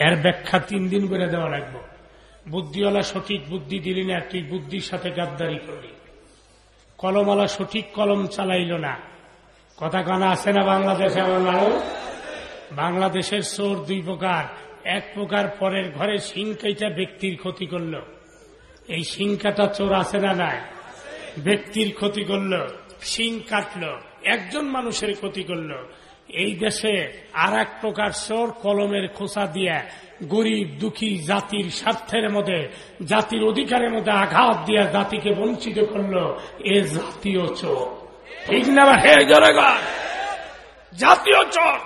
এর ব্যাখ্যা তিন দিন করে দেওয়া লাগবো। বুদ্ধিওয়ালা সঠিক বুদ্ধি দিলি না, তুই বুদ্ধির সাথে গাদ্দারি করলি। কলমওয়ালা সঠিক কলম চালাইল না। কথা কানা আছে না বাংলাদেশে, আমার মানুষ বাংলাদেশের চোর দুই প্রকার। এক প্রকার পরের ঘরে সিংকাইটা ব্যক্তির ক্ষতি করল। এই সিংকাটা চোর আছে না নাই? ব্যক্তির ক্ষতি করল সিং কাটল, একজন মানুষের ক্ষতি করল। এই দেশে আর এক প্রকার চোর কলমের খোসা দিয়ে গরিব, দুঃখী জাতির স্বার্থের মধ্যে, জাতির অধিকারের মধ্যে আঘাত দিয়ে জাতিকে বঞ্চিত করল এ জাতীয় চোর। ঠিক না হে জনগণ, জাতীয় চোর!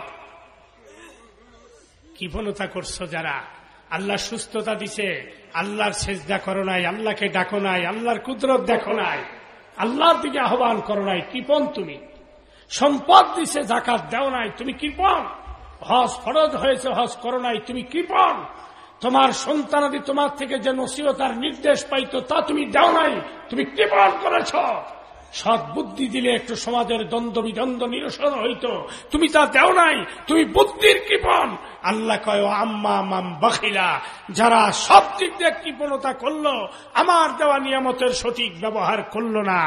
কৃপণতা করছ যারা। আল্লাহ সুস্থতা দিছে, আল্লাহর সেজদা করো নাই, আল্লাহকে ডাকো নাই, আল্লাহর কুদরত দেখো নাই, আল্লাহর দিকে আহ্বান করো নাই কৃপন তুমি। সম্পদ দিছে, জাকাত দেও নাই, তুমি কৃপন হজ ফরজ হয়েছে, হজ করো নাই, তুমি কৃপন তোমার সন্তানাদি তোমার থেকে যে নসিহতার নির্দেশ পাইতো, তা তুমি দেও নাই, তুমি কৃপন করেছ। সৎ বুদ্ধি দিলে একটু সমাজের দ্বন্দ্ব বিদ্বন্দ্ব নিরসন হইত। তুমি তা দেও নাই, তুমি বুদ্ধির কৃপন আল্লাহ কয় আম্মা মাম বাখিলা, যারা সব দিক দিয়ে কৃপণতা করল, আমার দেওয়া নিয়ামতের সঠিক ব্যবহার করল না।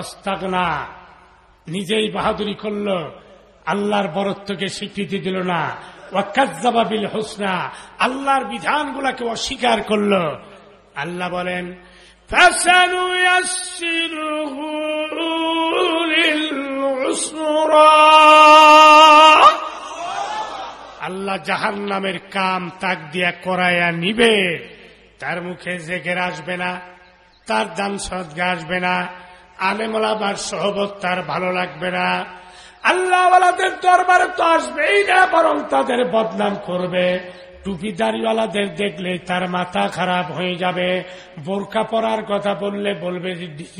অস্তাক না নিজেই বাহাদুরি করল। আল্লাহর বরত্বকে স্বীকৃতি দিল না। ওয়াকাবিল হোসনা, আল্লাহর বিধানগুলাকে অস্বীকার করল। আল্লাহ বলেন আল্লাহ জাহান নামের কাম তাক দিয়া করাইয়া নিবে। তার মুখে জেগে আসবে না, তার দান সদগা আসবে না। আলেমলাবার সহবত তার ভালো লাগবে না। আল্লাহওয়ালাদের দরবারে তো আসবেই না, বরং তাদের বদনাম করবে। টুপিদারিওয়ালাদের দেখলে তার মাথা খারাপ হয়ে যাবে। বোরকা পরার কথা বললে বলবে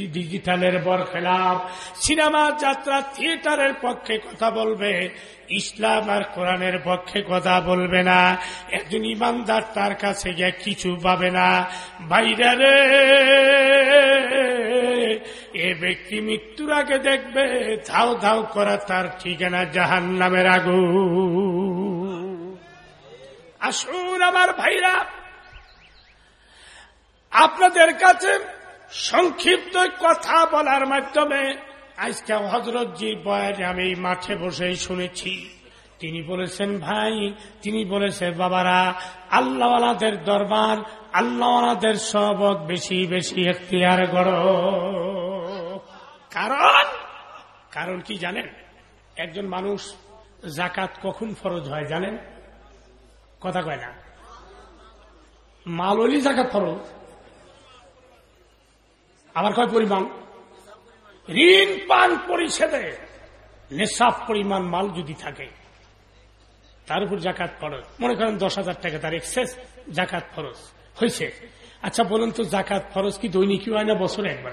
ডিজিটালের বর খেলাফ সিনেমা, যাত্রা, থিয়েটারের পক্ষে কথা বলবে। ইসলাম আর কোরআনের পক্ষে কথা বলবে না। একজন ইমানদার তার কাছে গিয়ে কিছু পাবে না। বাইরে এ ব্যক্তি মৃত্যুর আগে দেখবে, ধাও ধাও করা তার ঠিকানা জাহান নামের আগু আসুন আমার ভাইরা। আপনাদের কাছে সংক্ষিপ্ত কথা বলার মাধ্যমে আজকে হজরতজির বয়ানে আমি মাঠে বসেই শুনেছি। তিনি বলেছেন, ভাই, তিনি বলেছেন, বাবারা, আল্লাহওয়ালাদের দরবার আল্লাহওয়ালাদের সবক বেশি বেশি এখতিয়ার গড়। কারণ কারণ কি জানেন? একজন মানুষ জাকাত কখন ফরজ হয় জানেন? কথা কয় না। মাল হলি জাকাত ফরজ। আবার কয় পরিমাণ? ঋণ পান পরিষেদে নেশাব পরিমাণ মাল যদি থাকে, তার উপর জাকাত ফরজ। মনে করেন দশ হাজার টাকা তার এক্সেস জাকাত ফরজ। হয়েছে। আচ্ছা বলুন তো, জাকাত ফরজ কি দৈনিকই হয় না বছরে একবার?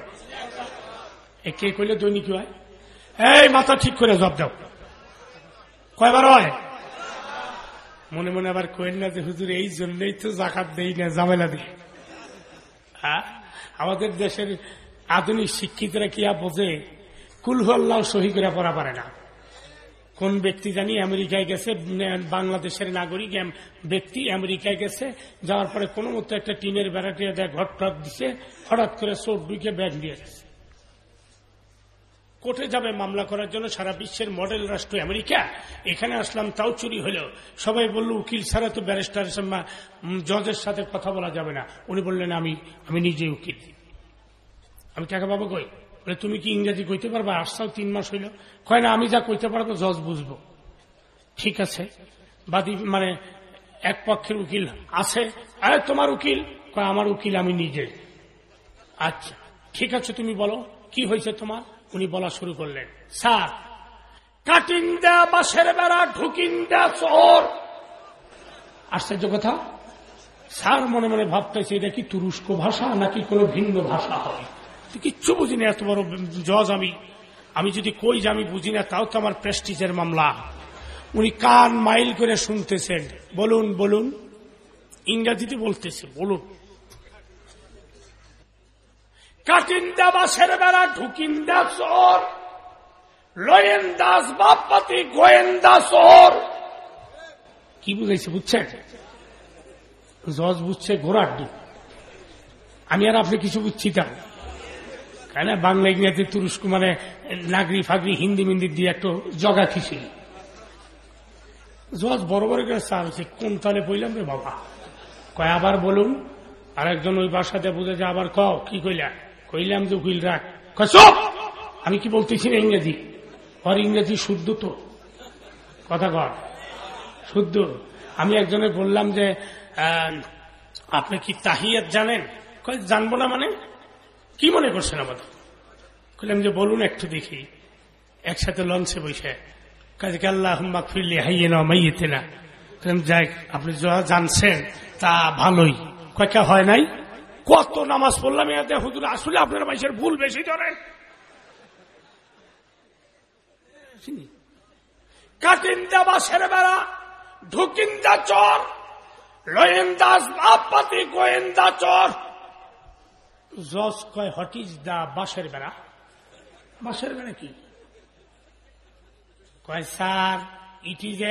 কে কইলে দৈনিকই হয়? এই, মাথা ঠিক করে জব দাও। কয়বার হয়? মনে মনে আবার কইল না যে, হুজুর, এই জন্যই তো জাকাত দেই না জামেলা দিয়ে হ্যাঁ? আমাদের দেশের আধুনিক শিক্ষিতরা কি আর বোঝে? কুলহল্লাহ সহি করে পড়া পারে না। কোন ব্যক্তি জানি আমেরিকায় গেছে বাংলাদেশের নাগরিক ব্যক্তি আমেরিকায় গেছে, যাওয়ার পরে কোনো মতো একটা টিনের বেড়াটি ঘট টট দিছে, হঠাৎ করে চোট ঢুকে ব্যাগ দিয়ে গেছে। কোর্টে যাবে মামলা করার জন্য সারা বিশ্বের মডেল রাষ্ট্র আমেরিকা। এখানে আসলাম, তাও চুরি হলো সবাই বলল, উকিল ছাড়া তো ব্যারিস্টার জজের সাথে কথা বলা যাবে না। উনি বললেন, আমি আমি নিজে উকিল। আমি টাকা পাবো কই? বলে, তুমি কি ইংরেজি কইতে পারবা? আসছাও তিন মাস হইল। কয়, না, আমি যা কইতে পারব জজ বুঝব। ঠিক আছে। বাদী মানে এক পক্ষের উকিল আছে। আরে, তোমার উকিল? কয়, আমার উকিল, আমি নিজে। আচ্ছা ঠিক আছে, তুমি বলো, কি হয়েছে তোমার? উনি বলা শুরু করলেন, স্যার কাটিন দেয়া বাসের বেড়া ঢুকিন দেয়া চোর। আশ্চর্য কথা, স্যার মনে মনে ভাবতেছে, এটা কি তুরস্ক ভাষা নাকি কোনো ভিন্ন ভাষা হবে? কিচ্ছু বুঝি না, এত বড় জজ আমি। আমি যদি কই যে আমি বুঝি না, তাও তো আমার প্রেস্টিজের মামলা। উনি কান মাইল করে শুনতেছেন, বলুন বলুন। ইংরাজিতে বলতেছে, বলুন। কাটিন্দা বাসের বেড়া, ঢুকিন্দা চোর লয়েন দাস বাপপাতি গোয়েন্দা চোর কি বুঝাইছে, বুঝছেন? জজ বুঝছে ঘোড়ার ডিম আমি আর আপনি কিছু বুঝছি তা কেন বাংলা, ইংরেজি, তুরস্ক মানে নাগরি ফাগরি, হিন্দি মিন্দি দিয়ে একটু জগা খিছিল জজ বড় বড় করে চা হয়েছে কোন তালে বললাম রে বাবা? কয়, আবার বলুন আর একজন ওই বাসাতে বুঝে যে আবার কও, কি কইলা? কইলাম যে উকিল রাখ! আমি কি বলতেছি না ইংরেজি? ওর ইংরেজি শুদ্ধ তো। কথা কর। শুদ্ধ। আমি একজনে বললাম যে আপনি কি তাহিয়াত জানেন? জানব না মানে? কি মনে করছেন আমাদের? বললাম যে, বলুন একটু দেখি। একসাথে লঞ্চে বসে। কাজকে আল্লাহ হুম্মা ফিরলি হাইয়ে না মাইয়েতে না যাই, আপনি যা জানছেন তা ভালোই। কয়েকটা হয় নাই? কত নামাজ পড়লাম এতে হুজুর, আসলে আপনার বাইশের ভুল বেশি ধরেন কাটিন্দা বেড়া চর জজ কয় বেড়া? কি? কয়, স্যার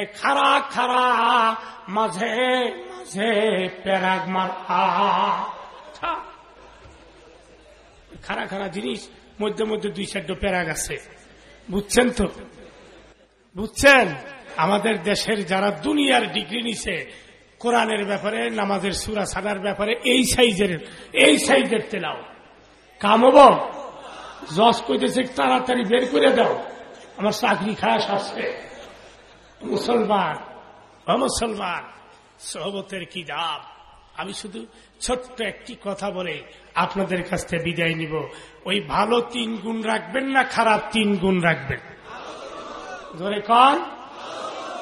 খারা খারা মাঝে মাঝে প্যারাগ মারা খারা খারা জিনিস, মধ্যে মধ্যে দুই চারটে প্যারাগ গেছে বুঝছেন তো? বুঝছেন? আমাদের দেশের যারা দুনিয়ার ডিগ্রি নিছে, কোরআনের ব্যাপারে, নামাজের সুরা সাদার ব্যাপারে, এই সাইজের এই সাইজের তেলাও। কামব জজ কইতেছে, তাড়াতাড়ি বের করে দাও। আমার চাকরি খাস আসছে মুসলমান মুসলমান সহবতের কি দাব আমি শুধু ছোট্ট একটি কথা বলে আপনাদের কাছ থেকে বিদায় নিব। ওই ভালো তিন গুণ রাখবেন না খারাপ তিন গুণ রাখবেন? ধরে কন।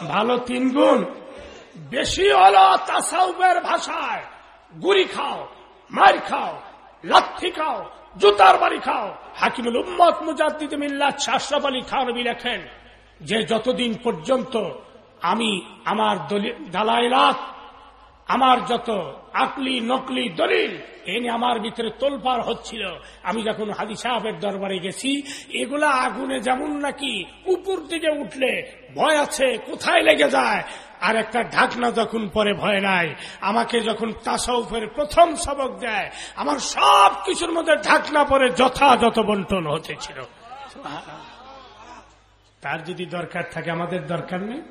ভালো তিন গুণ? বেশি হলো তাসাউবের ভাষায়, গুড়ি খাও, মার খাও, লাথি খাও, জুতার বাড়ি খাও। হাকিমুল উম্মত মুজাদ্দিদ মিল্লাত শাসরাফ আলী লেখেন, যে যতদিন পর্যন্ত আমি আমার দলি- দালাইলাত আমার যত আকলি, নকলি দলিল এনে আমার ভিতরে তোলপার হচ্ছিল। আমি যখন হাদি সাহেবের দরবারে গেছি, এগুলা আগুনে যেমন নাকি উপর দিকে উঠলে ভয় আছে, কোথায় লেগে যায়? আর একটা ঢাকনা যখন পরে ভয় নাই, আমাকে যখন তাসাউফের প্রথম সবক দেয়, আমার সব কিছুর মধ্যে ঢাকনা পরে যথাযথ বন্টন হতেছিল তার যদি দরকার থাকে, আমাদের দরকার নেই?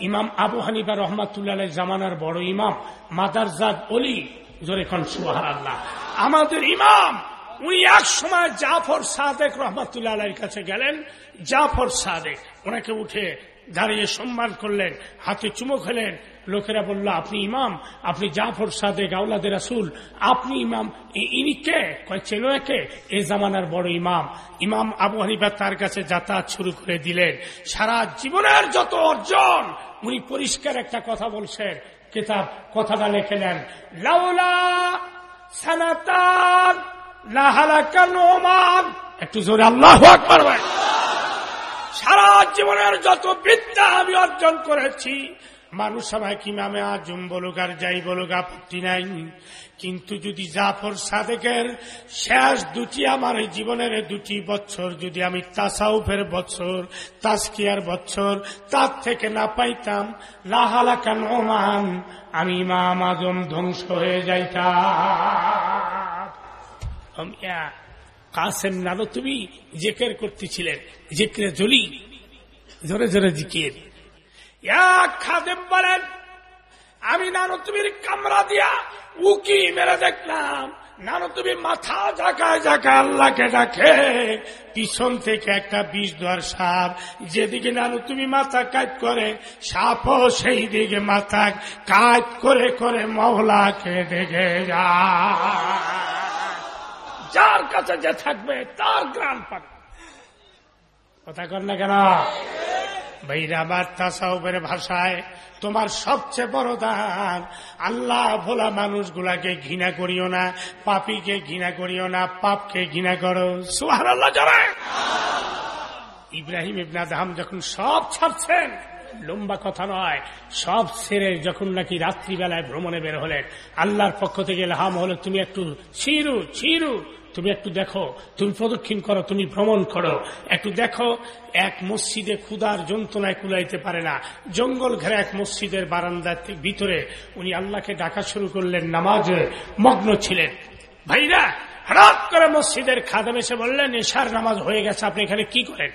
ইমাম আবু হানিফা রহমাতুল্লাহ জামানার বড় ইমাম, মাদারজাদ অলি জোরেখন সুহার আল্লাহ আমাদের ইমাম, উনি এক সময় জাফর সাদেক রহমাতুল্লাহ আলাইয়ের কাছে গেলেন। জাফর সাদেক, ওনাকে উঠে দাঁড়িয়ে সম্মান করলেন, হাতে চুমো খেলেন লোকেরা বলল, আপনি ইমাম, আপনি জাফর, সাদেক আউলাদের রাসুল, আপনি ইমাম ইনি কে? চেনো একে এ জামানার বড় ইমাম। ইমাম আবু হানিফা তার কাছে যাতায়াত শুরু করে দিলেন। সারা জীবনের যত অর্জন, উনি পরিষ্কার একটা কথা বলছেন। কিতাব, কথাটা লিখে নেন লাউলা সানাতান একটু জোরে, আল্লাহ সারা জীবনের যত বিদ্যা আমি অর্জন করেছি মানুষ আমায় কিমামে আজম বলুক আর যাই বলুক, আপত্তি নাই। কিন্তু যদি জাফর সাদেকের শেষ দুটি, আমার জীবনের দুটি বছর, যদি আমি তাসাউফের বছর, তাস্কিয়ার বছর, তার থেকে না পাইতাম লাহালাকান ওমান আমি ইমাম আজম ধ্বংস হয়ে যাইতাম। কাসেম নানো, তুমি জেকের করতেছিলেন জেকরে জলি জোরে জোরে জিকির। এক খাদেম বলেন, আমি নানো তুমির কামরা দিয়া উকি মেরে দেখলাম। নানো তুমি মাথা জাকায় জাকায় আল্লাহকে ডাকে। পিছন থেকে একটা বিষ দোয়ার সাপ, যেদিকে নানু তুমি মাথা কাজ করে, সাপও সেই দিকে মাথা কাজ করে করে মহলাকে দেখে যা যার কাছে যে থাকবে, তার গ্রাম পাবে। কথা কর না কেন? বৈরাবাদ তাসাউবের ভাষায় তোমার সবচেয়ে বড় দান। আল্লাহ ভোলা মানুষগুলাকে ঘৃণা করিও না, পাপিকে ঘৃণা করিও না, পাপকে ঘৃণা করো। সুহার আল্লাহ ইব্রাহিম ইবনা দাহাম যখন সব ছাড়ছেন, লম্বা কথা নয়, সব ছেড়ে যখন নাকি রাত্রিবেলায় ভ্রমণে বের হলেন, আল্লাহর পক্ষ থেকে এলহাম হলো, তুমি একটু ছিরু ছিরু তুমি একটু দেখো, তুমি প্রদক্ষিণ করো, তুমি ভ্রমণ করো। একটু দেখো, এক মসজিদে ক্ষুদার যন্ত্রণায় কুলাইতে পারে না। জঙ্গল ঘেরা এক মসজিদের বারান্দার ভিতরে উনি আল্লাহকে ডাকা শুরু করলেন, নামাজে মগ্ন ছিলেন। ভাইরা, হঠাৎ করে মসজিদের খাদেম এসে বললেন, এশার নামাজ হয়ে গেছে, আপনি এখানে কি করেন?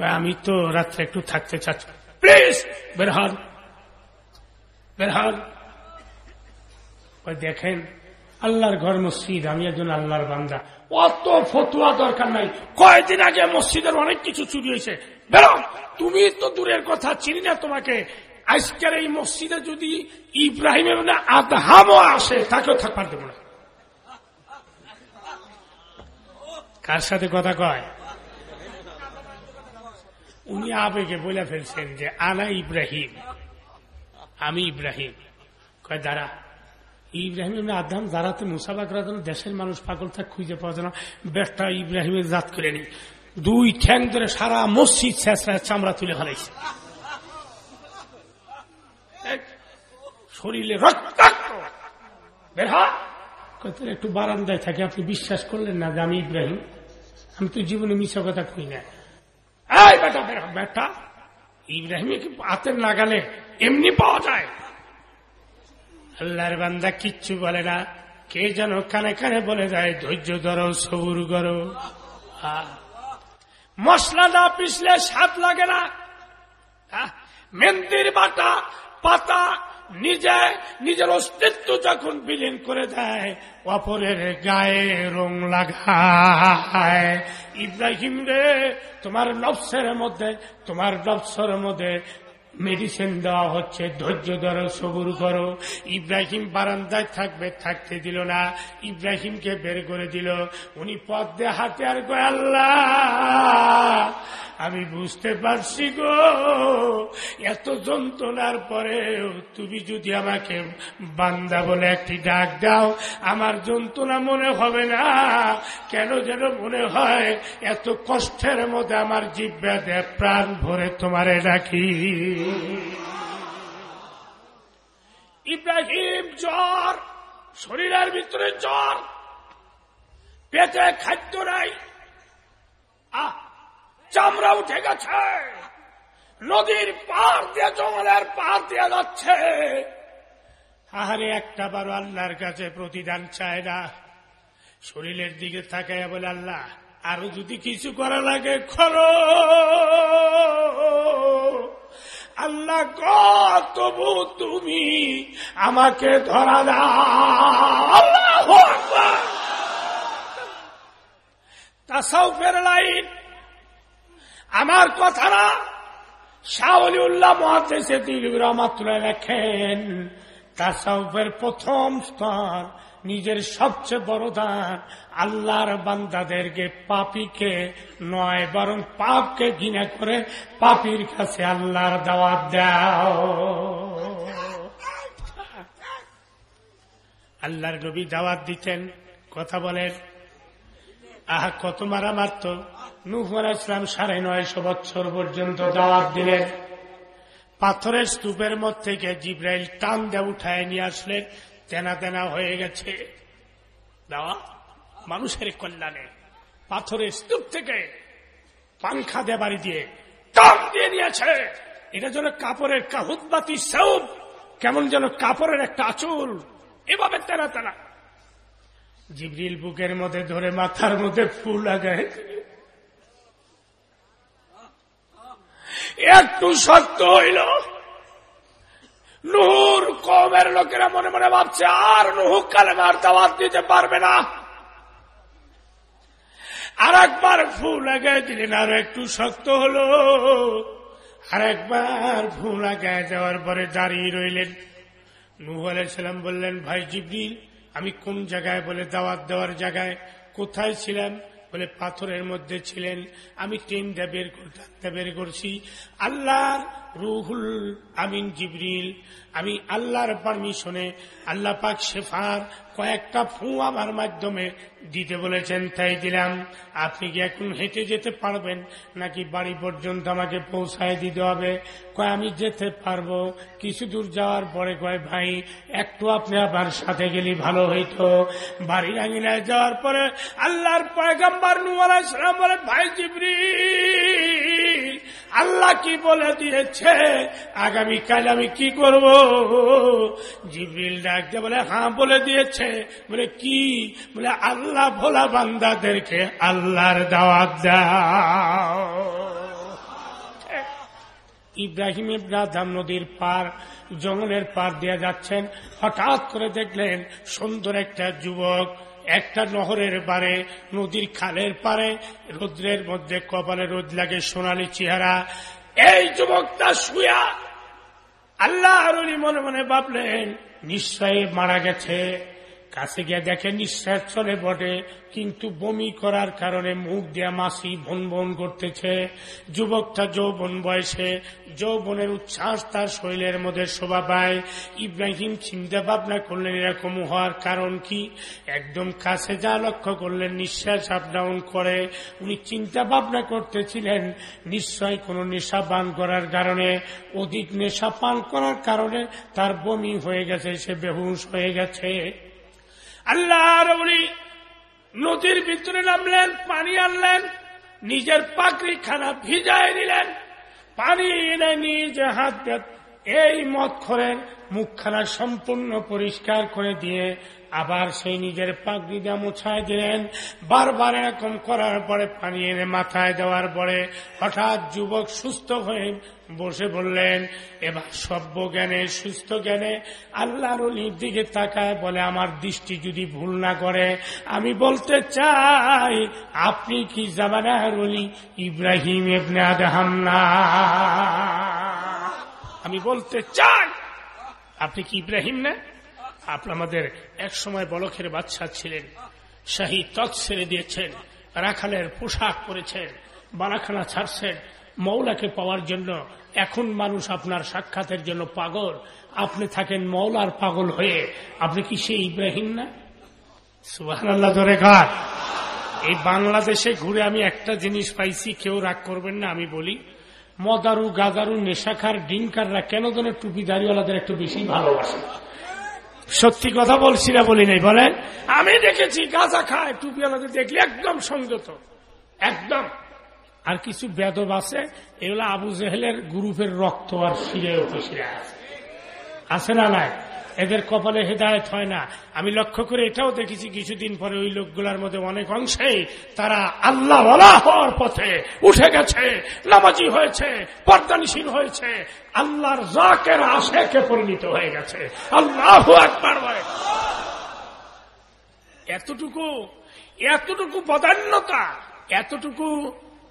আমি তো রাত্রে একটু থাকতে চাচ্ছি। প্লিজ, বের হন। বের হন। দেখেন আল্লাহর ঘর মসজিদ, আমি একজন আল্লাহর বান্দা। অত ফতুয়া দরকার নাই। কয়েকদিন আগে মসজিদের অনেক কিছু চুরি হয়েছে। তুমি তো দূরের কথা, চিনি না তোমাকে। আজকের এই মসজিদে যদি ইব্রাহিমের মানে আদহামও আসে, তাকেও থাকবার দেবো না। কার সাথে কথা কয়? উনি আবেগে বলে ফেলছেন যে, আনা ইব্রাহিম। আমি ইব্রাহিম। কয়, দাঁড়া। ইব্রাহিম আদাম দাঁড়াতে মুসাফাকরা যেন দেশের মানুষ পাগল থাক, খুঁজে পাওয়া যেন বেটা ইব্রাহিমের জাত করে নি। দুই ঠ্যাং ধরে সারা মসজিদ শেষরায় চামড়া তুলে ফেলাইছে। শরীরে রক্তাক্ত। হ। একটু বারান্দায় থাকে, আপনি বিশ্বাস করলেন না যে আমি ইব্রাহিম? আমি তো জীবনে মিশা কথা কই না। এই বেটা বেটা। ইব্রাহিমে কি হাতের নাগালে এমনি পাওয়া যায়? আল্লাহর বান্দা কিচ্ছু বলে না। কে যেন কানে কানে বলে দেয়, ধৈর্য ধরো, সবুর করো। মশলা না পিছলে স্বাদ লাগে না। মেন্দির বাটা, পাতা নিজে নিজের অস্তিত্ব যখন বিলীন করে দেয়, অপরের গায়ে রং লাগায়। ইব্রাহিম রে, তোমার নফসের মধ্যে, তোমার নফসের মধ্যে মেডিসিন দেওয়া হচ্ছে, ধৈর্য ধরো, সবুর করো। ইব্রাহিম বারান্দায় থাকবে, থাকতে দিল না। ইব্রাহিমকে বের করে দিল। উনি পথ দিয়ে হাতে আর গো আল্লাহ, আমি বুঝতে পারছি গো, এত যন্ত্রণার পরে তুমি যদি আমাকে বান্দা বলে একটি ডাক দাও, আমার যন্ত্রণা মনে হবে না। কেন যেন মনে হয়, এত কষ্টের মধ্যে আমার জিব্বা দে প্রাণ ভরে তোমারে ডাকি। ইব্রাহিম জ্বর, শরীরের ভিতরে জ্বর, পেটে খাদ্য নাই। আহ, চামড়া উঠে গেছে। নদীর পার দিয়ে, জঙ্গলের পার দিয়ে যাচ্ছে। আহারে, একটা বারো আল্লাহর কাছে প্রতিদান চায় না। শরীরের দিকে তাকায় বলে, আল্লাহ, আরও যদি কিছু করা লাগে খরো আল্লাহ তবু তুমি আমাকে ধরা দাও। তাসাউফের লাইন। আমার কথা না শাহলি উল্লাহ মহাদেশে দিল রহমাতুল্লাহ লেখেন। তাসাউফের প্রথম স্তর, নিজের সবচেয়ে বড় দান, আল্লাহর বান্দাদেরকে, পাপিকে নয়, বরং পাপকে ঘৃণা করে পাপির কাছে আল্লাহর দাওয়াত দাও। আল্লাহর নবী দাওয়াত দিতেন, কথা বলেন। আহা, কত মারা মারত নুহ ইসলাম সাড়ে নয়শো বছর পর্যন্ত দাওয়াত দিলেন। পাথরের স্তূপের মধ্যে থেকে জিব্রাইল টান দিয়ে উঠায় নিয়ে আসলেন তেনা তেনা হয়ে গেছে। দেওয়া, মানুষের কল্যাণে। পাথরের স্তূপ থেকে পাংখা দে বাড়ি দিয়ে টান দিয়ে নিয়েছে। এটা যেন কাপড়ের কাহুদবাতি সৌব কেমন যেন কাপড়ের একটা আচল। এভাবে তেনা তেনা। জিবরিল বুকের মধ্যে ধরে মাথার মধ্যে ফুল লাগায়। একটু শক্ত হইল। নুহুর কমের লোকেরা মনে মনে ভাবছে, আর নুহু কালেমার দাওয়াত দিতে পারবে না। আর একবার ফুল লাগাই দিলেন, আর একটু শক্ত হলো। আর একবার ফুল লাগাই যাওয়ার পরে দাঁড়িয়ে রইলেন। নুহ আলাইসালাম বললেন, ভাই জিবরিল, আমি কোন জায়গায় বলে দাওয়াত দেওয়ার জায়গায় কোথায় ছিলাম? বলে পাথরের মধ্যে ছিলেন। আমি ট্রেন বের বের করছি। আল্লাহর রুহুল আমিন জিবরিল, আমি আল্লাহর পারমিশনে আল্লাহ পাক শেফার কয়েকটা ফু আমার মাধ্যমে দিতে বলেছেন, তাই দিলাম। আপনি কি এখন হেঁটে যেতে পারবেন নাকি বাড়ি পর্যন্ত আমাকে পৌঁছায় দিতে হবে? কয়, আমি যেতে পারব। কিছু দূর যাওয়ার পরে কয়, ভাই, একটু আপনি আবার সাথে গেলি ভালো হইতো। বাড়ির আঙিনায় যাওয়ার পরে আল্লাহর পয়গাম্বার নুয়ালাম বলে, ভাই জিবরি আল্লাহ কি বলে দিয়েছে? আগামীকাল আমি কি করব? জিবরিল ডাকতে বলে হ্যাঁ বলে দিয়েছে। বলে, কি? বলে, আল্লাহ ভোলা বান্দাদেরকে আল্লাহর দাওয়াত দাও। ইব্রাহিম ইব্রাহাম নদীর পার, জঙ্গলের পার দিয়ে যাচ্ছেন। হঠাৎ করে দেখলেন সুন্দর একটা যুবক একটা নহরের পারে, নদীর খালের পারে, রৌদ্রের মধ্যে কপালে রোদ লাগে, সোনালি চেহারা। এই যুবকটা শুয়া। আল্লাহ মনে মনে ভাবলেন নিশ্চয়ই মারা গেছে। কাছে গিয়ে দেখে নিঃশ্বাস চলে বটে, কিন্তু বমি করার কারণে মুখ দিয়া মাসি ভন ভন করতেছে। যুবকটা যৌবন বয়সে, যৌবনের উচ্ছ্বাস তার শরীরের মধ্যে শোভা পায়। ইব্রাহিম চিন্তা ভাবনা করলেন, এরকম হওয়ার কারণ কি? একদম কাছে যা লক্ষ্য করলেন, নিঃশ্বাস আপ ডাউন করে। উনি চিন্তা ভাবনা করতেছিলেন, নিশ্চয় কোন নেশা পান করার কারণে। অধিক নেশা পান করার কারণে তার বমি হয়ে গেছে, সে বেহুশ হয়ে গেছে। আল্লাহ উনি নদীর ভিতরে নামলেন, পানি আনলেন, নিজের পাকড়ি খানা ভিজায় নিলেন, পানি এনে নিজে হাত এই মত খরেন মুখখানা সম্পূর্ণ পরিষ্কার করে দিয়ে আবার সেই নিজের পাগড়ি দিয়ে মুছায় দিলেন। বারবার এরকম করার পরে পানি এনে মাথায় দেওয়ার পরে হঠাৎ যুবক সুস্থ হয়ে বসে বললেন, এবার সভ্য জ্ঞানে, সুস্থ জ্ঞানে আল্লাহর দিকে তাকায় বলে, আমার দৃষ্টি যদি ভুল না করে, আমি বলতে চাই, আপনি কি জামানার অলি ইব্রাহিম এবনে আদহাম না? আমি বলতে চাই, আপনি কি ইব্রাহিম না? আপনি আমাদের এক সময় বলখের বাচ্চা ছিলেন। শাহী তৎ ছেড়ে দিয়েছেন, রাখালের পোশাক পরেছেন, বালাখানা ছাড়ছেন। মৌলাকে পাওয়ার জন্য এখন মানুষ আপনার সাক্ষাতের জন্য পাগল। আপনি থাকেন মৌলার পাগল হয়ে। আপনি কি সেই ইব্রাহিম না? সুবাহ এই বাংলাদেশে ঘুরে আমি একটা জিনিস পাইছি, কেউ রাগ করবেন না, আমি বলি, মদারু, গাদারু, নেশাখার ডিঙ্কাররা কেন যেন টুপি দাঁড়িওয়ালাদের একটু বেশি ভালোবাসে। সত্যি কথা বলছি না বলি নাই, বলেন? আমি দেখেছি, গাঁজা খায় টুপিওয়ালাদের দেখলে একদম সংযত। একদম। আর কিছু বেদব আছে, এগুলো আবু জেহেলের গ্রুপের রক্ত আর শিরে উপশিরে আছে। আছে না নাই? এদের কপালে হেদায়ত হয় না। আমি লক্ষ্য করে এটাও দেখেছি, কিছুদিন পরে ওই লোকগুলার মধ্যে অনেক অংশেই তারা আল্লাহ হওয়ার পথে উঠে গেছে, নামাজি হয়েছে, পর্দানিশীল হয়েছে। আল্লাহর জাকের আশেকে পরিণত হয়ে গেছে। আল্লাহ একবার এতটুকু এতটুকু বদান্যতা এতটুকু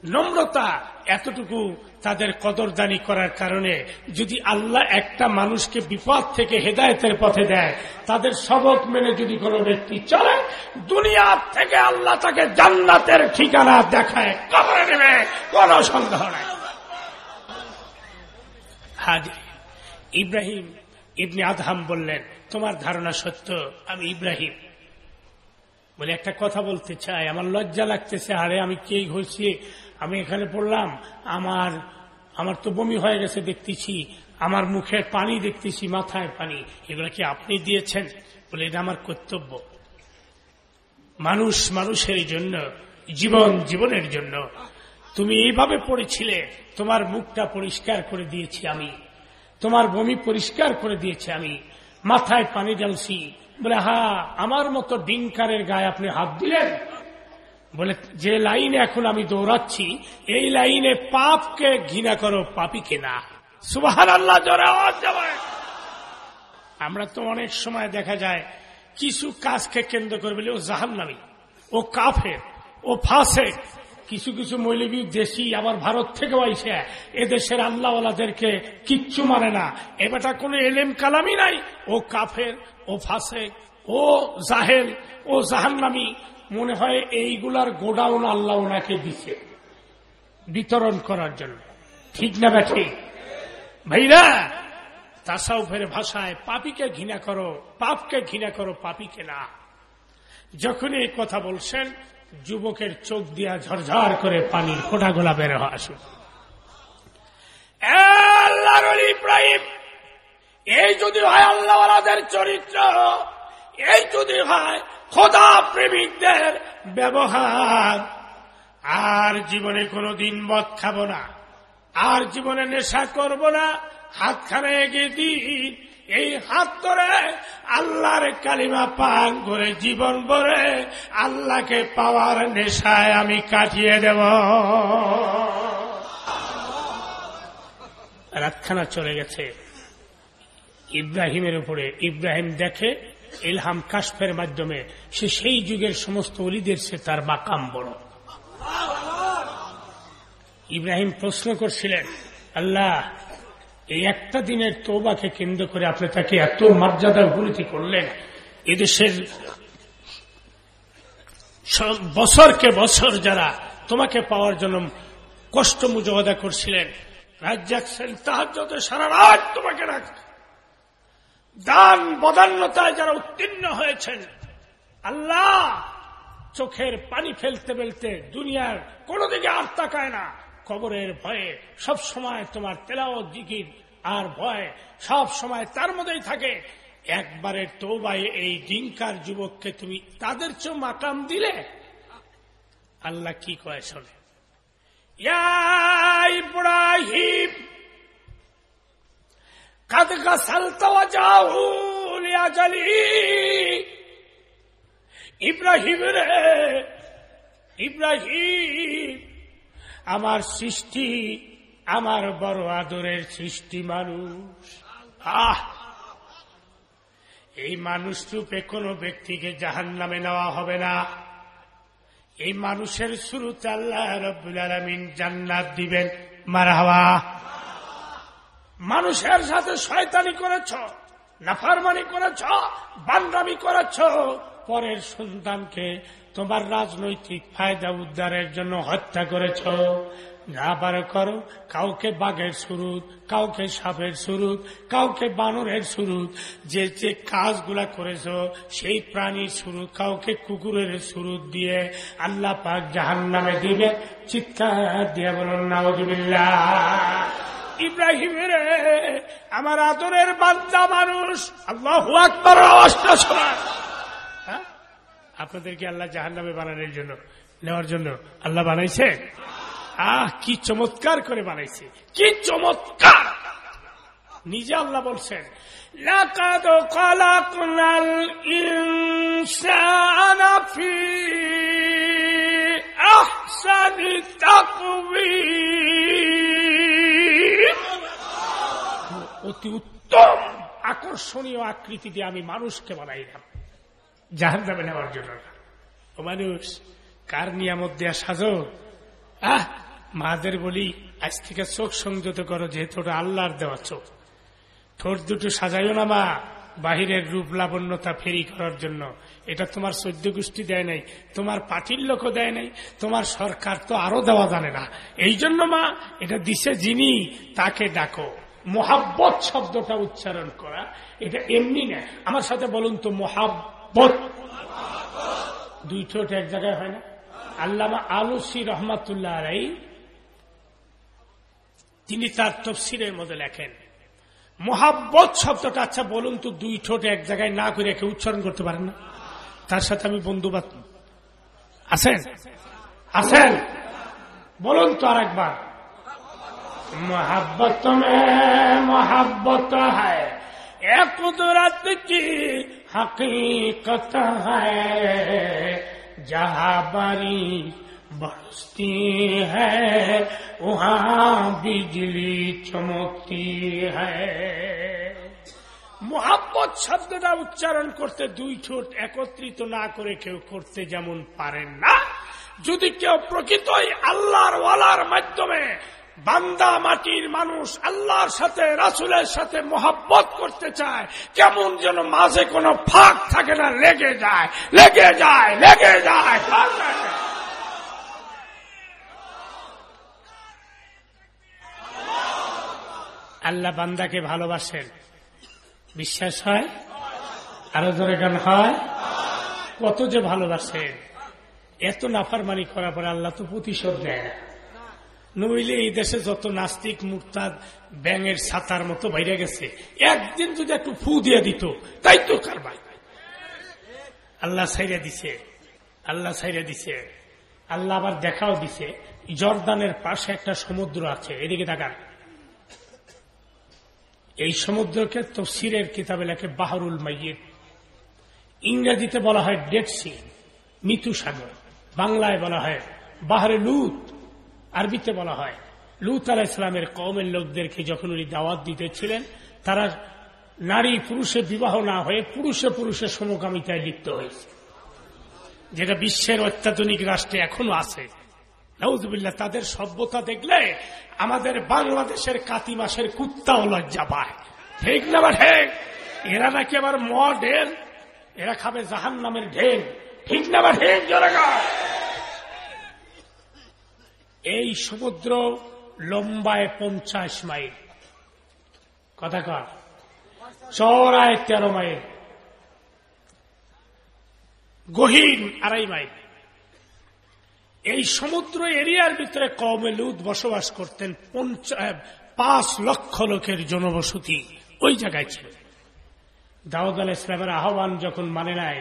নম্রতা এতটুকু তাদের কদরদানি করার কারণে যদি আল্লাহ একটা মানুষকে বিপদ থেকে হেদায়তের পথে দেয়, তাদের সবক মেনে যদি কোনো ব্যক্তি চলে দুনিয়ার থেকে আল্লাহ তাকে জান্নাতের ঠিকানা দেখায়, কবরে নেবে, কোন সন্দেহ নাই। হাজি ইব্রাহিম ইবনে আদহাম বললেন, তোমার ধারণা সত্য, আমি ইব্রাহিম। বলে একটা কথা বলতে চাই, আমার লজ্জা লাগতেছে, আরে আমি কে হয়েছি আমি এখানে পড়লাম, আমার আমার তো বমি হয়ে গেছে দেখতেছি, আমার মুখে পানি দেখতেছি, মাথায় পানি। এগুলো কি আপনি দিয়েছেন? বলে, এটা আমার কর্তব্য। মানুষ মানুষের জন্য, জীবন জীবনের জন্য। তুমি এইভাবে পড়েছিলে, তোমার মুখটা পরিষ্কার করে দিয়েছি আমি। তোমার বমি পরিষ্কার করে দিয়েছি আমি। মাথায় পানি ঢালছি। বলে, হা, আমার মতো ডিঙ্কারের গায়ে আপনি হাত দিলেন? বলে, যে লাইনে এখন আমি দৌড়াচ্ছি, এই লাইনে পাপকে ঘৃণা করো পাপিকে না? সুবাহান আল্লাহ আমরা তো অনেক সময় দেখা যায়, কিছু কাজকে কেন্দ্র করে বলে, ও জাহান নামি ও কাফের, ও ফাঁসে কিছু কিছু মৌলবী দেশি, আবার ভারত থেকেও আইসে, এদেশের আল্লাহওয়ালাদেরকে কিচ্ছু মানে না। এবারটা কোনো এলেম কালামই নাই। ও কাফের, ও ফাঁসে ও জাহেল, ও জাহান্নামি মনে হয় এইগুলার গোডাউন আল্লাহ ওনাকে দিছে বিতরণ করার জন্য। ঠিক না ব্যাঠি ভাইরা, তাসাউফের ভাষায় পাপিকে ঘৃণা করো, পাপকে ঘৃণা করো, পাপিকে না। যখন এই কথা বলছেন, যুবকের চোখ দিয়া ঝরঝর করে পানির গোলা বের আসুন ইব্রাহিম, এই যদি হয় আল্লাহওয়ালাদের চরিত্র এই যদি হয় খোদা প্রেমিকদের ব্যবহার। আর জীবনে কোনো দিন মদ খাব না। আর জীবনে নেশা করব না। হাতখানে এগিয়ে দিই এই হাত ধরে আল্লাহর কালিমা পান করে জীবন ভরে আল্লাহকে পাওয়ার নেশায় আমি কাটিয়ে দেব। রাতখানা চলে গেছে। ইব্রাহিমের উপরে ইব্রাহিম দেখে ইলহাম কাশফের মাধ্যমে, সে সেই যুগের সমস্ত অলিদের সে তার বাকাম বড়। ইব্রাহিম প্রশ্ন করছিলেন, আল্লাহ, এই একটা দিনের তোবাকে কেন্দ্র করে আপনি তাকে এত মর্যাদা উপনীতি করলেন, এদেশের বছরকে বছর যারা তোমাকে পাওয়ার জন্য কষ্ট মুজবাদা করছিলেন রাজ্যাকছেন তাহার যত সারা রাত তোমাকে রাখ দান বদান্যতায় যারা উত্তীর্ণ হয়েছেন, আল্লাহ চোখের পানি ফেলতে ফেলতে দুনিয়ার কোনো দিকে আর তাকায় না। কবরের ভয়ে সব সময় তোমার তেলাও জিকির আর ভয় সব সময় তার মধ্যেই থাকে। একবারের তৌবাই এই ডিঙ্কার যুবককে তুমি তাদের চো মাকাম দিলে? আল্লাহ কি কয় শোনে? ইব্রাহিম! قد غسلت وجهه لأجلي ইব্রাহিম রে ইব্রাহিম আমার সৃষ্টি আমার বড় আদরের সৃষ্টি মানুষ আহ এই মানুষ রূপে কোনো ব্যক্তিকে জাহান নামে নেওয়া হবে না এই মানুষের শুরুতে আল্লাহ রব্বুল আলমিন জান্নাত দিবেন মারা হওয়া মানুষের সাথে শয়তানি করেছ, নাফারমানি করেছ, বান্দামি করেছ, পরের সন্তানকে তোমার রাজনৈতিক ফায়দা উদ্ধারের জন্য হত্যা করেছ। যা পারে করো, কাউকে বাঘের সুরুত, কাউকে সাপের সুরুত, কাউকে বানরের সুরুত, যে যে কাজগুলা করেছ, সেই প্রাণীর সুরুত, কাউকে কুকুরের সুরুত দিয়ে আল্লাহ পাক জাহান নামে দিবে। চিৎকার দিয়ে বলুন নাওজুবিল্লা ইব্রাহিমের আমার আদরের বান্দা মানুষ। আল্লাহ আকবর অবস্থা শোনা আপনাদেরকে আল্লাহ জাহান নামে বানানোর জন্য, নেওয়ার জন্য আল্লাহ বানাইছে? আহ, কি চমৎকার করে বানাইছে। কি চমৎকার! নিজে আল্লাহ বলছেন আহসানি তাকওয়িম। অতি উত্তম আকর্ষণীয় আকৃতি দিয়ে আমি মানুষকে বানাইলাম। জাহান যাবে নেওয়ার জন্য। ও মানুষ, কার নিয়ামত দেয়া সাজো? আহ, মাদের বলি, আজ থেকে চোখ সংযত করো, যেহেতু ওটা আল্লাহর দেওয়া চোখ। ঠোঁট দুটো সাজাইও না, মা। বাহিরের রূপ লাবণ্যতা ফেরি করার জন্য। এটা তোমার সদ্য গোষ্ঠী দেয় নাই, তোমার পার্টির লোকও দেয় নাই, তোমার সরকার তো আরও দেওয়া জানে না। এই জন্য, মা, এটা দিছে যিনি, তাকে ডাকো। মোহাব্বত শব্দটা উচ্চারণ করা, এটা এমনি না। আমার সাথে বলুন তো, মোহাব্বত। দুই ঠোঁট এক জায়গায় হয় না। আল্লামা আলুসি রহমাতুল্লাহ আলাই তিনি তার তফসিরের মধ্যে লেখেন, মোহাব্বত শব্দটা আচ্ছা বলুন তো, দুই ঠোঁট এক জায়গায় না করে একে উচ্চারণ করতে পারেন না? তার সাথে আমি বন্ধু বান্ধব। আছেন? আছেন? বলুন তো আর একবার मोहब्बत में मोहब्बत है ये कुदरत की हकीकत है जहाँ बड़ी बरसती है वहाँ बिजली चमकती है মোহাব্বত শব্দটা উচ্চারণ করতে দুই ঠোঁট একত্রিত না করে কেউ করতে যেমন পারেন না যদি কেউ প্রকৃতই আল্লাহর ওয়ালার মাধ্যমে বান্দা মাটির মানুষ আল্লাহর সাথে, রাসুলের সাথে মোহাব্বত করতে চায়, কেমন যেন মাঝে কোনো ফাঁক থাকে না, লেগে যায় লেগে যায় লেগে যায় আল্লাহ বান্দাকে ভালোবাসেন। বিশ্বাস হয়? আরও ধরে গান হয়? কত যে ভালোবাসেন। এত নাফারমানি করার পরে আল্লাহ তো প্রতিশোধ দেয় না। নইলে এই দেশে যত নাস্তিক মুক্তাদ ব্যাঙের ছাতার মতো বাইরে গেছে, একদিন যদি একটু ফু দিয়ে দিত, তাই তো কারবার আল্লাহ সাইরে দিছে, আল্লাহ সাইরে দিছে, আল্লাহ আবার দেখাও দিছে, জর্দানের পাশে একটা সমুদ্র আছে, এদিকে দেখান এই সমুদ্রকে তফসিরের কিতাবে লেখে বাহরুল মাইয়ের ইংরেজিতে বলা হয় ডেড সি, মৃত্যু সাগর। বাংলায় বলা হয় বাহারে লুত। আরবিতে বলা হয়। লুত আলাহ ইসলামের কমের লোকদেরকে যখন উনি দাওয়াত দিতেছিলেন, তারা নারী পুরুষে বিবাহ না হয়ে পুরুষে পুরুষে সমকামিতায় লিপ্ত হয়েছে। যেটা বিশ্বের অত্যাধুনিক রাষ্ট্রে এখনও আছে। নৌজবিল্লা তাদের সভ্যতা দেখলে আমাদের বাংলাদেশের কাতি মাসের কুত্তাও লজ্জা পায়। ঠিক না বা ঠিক? এরা নাকি আবার মডেল? এরা খাবে জাহান নামের ঢেল। ঠিক না বা ঠিক জনগণ এই সমুদ্র লম্বায় পঞ্চাশ মাইল। কথা কর চড়ায় তেরো মাইল। গহীন আড়াই মাইল। এই সমুদ্র এরিয়ার ভিতরে কমে লুদ বসবাস করতেন পাঁচ লক্ষ লোকের জনবসতি। ওই জায়গায় ছিল দাউদ আল ইসলামের আহ্বান যখন মানে নাই,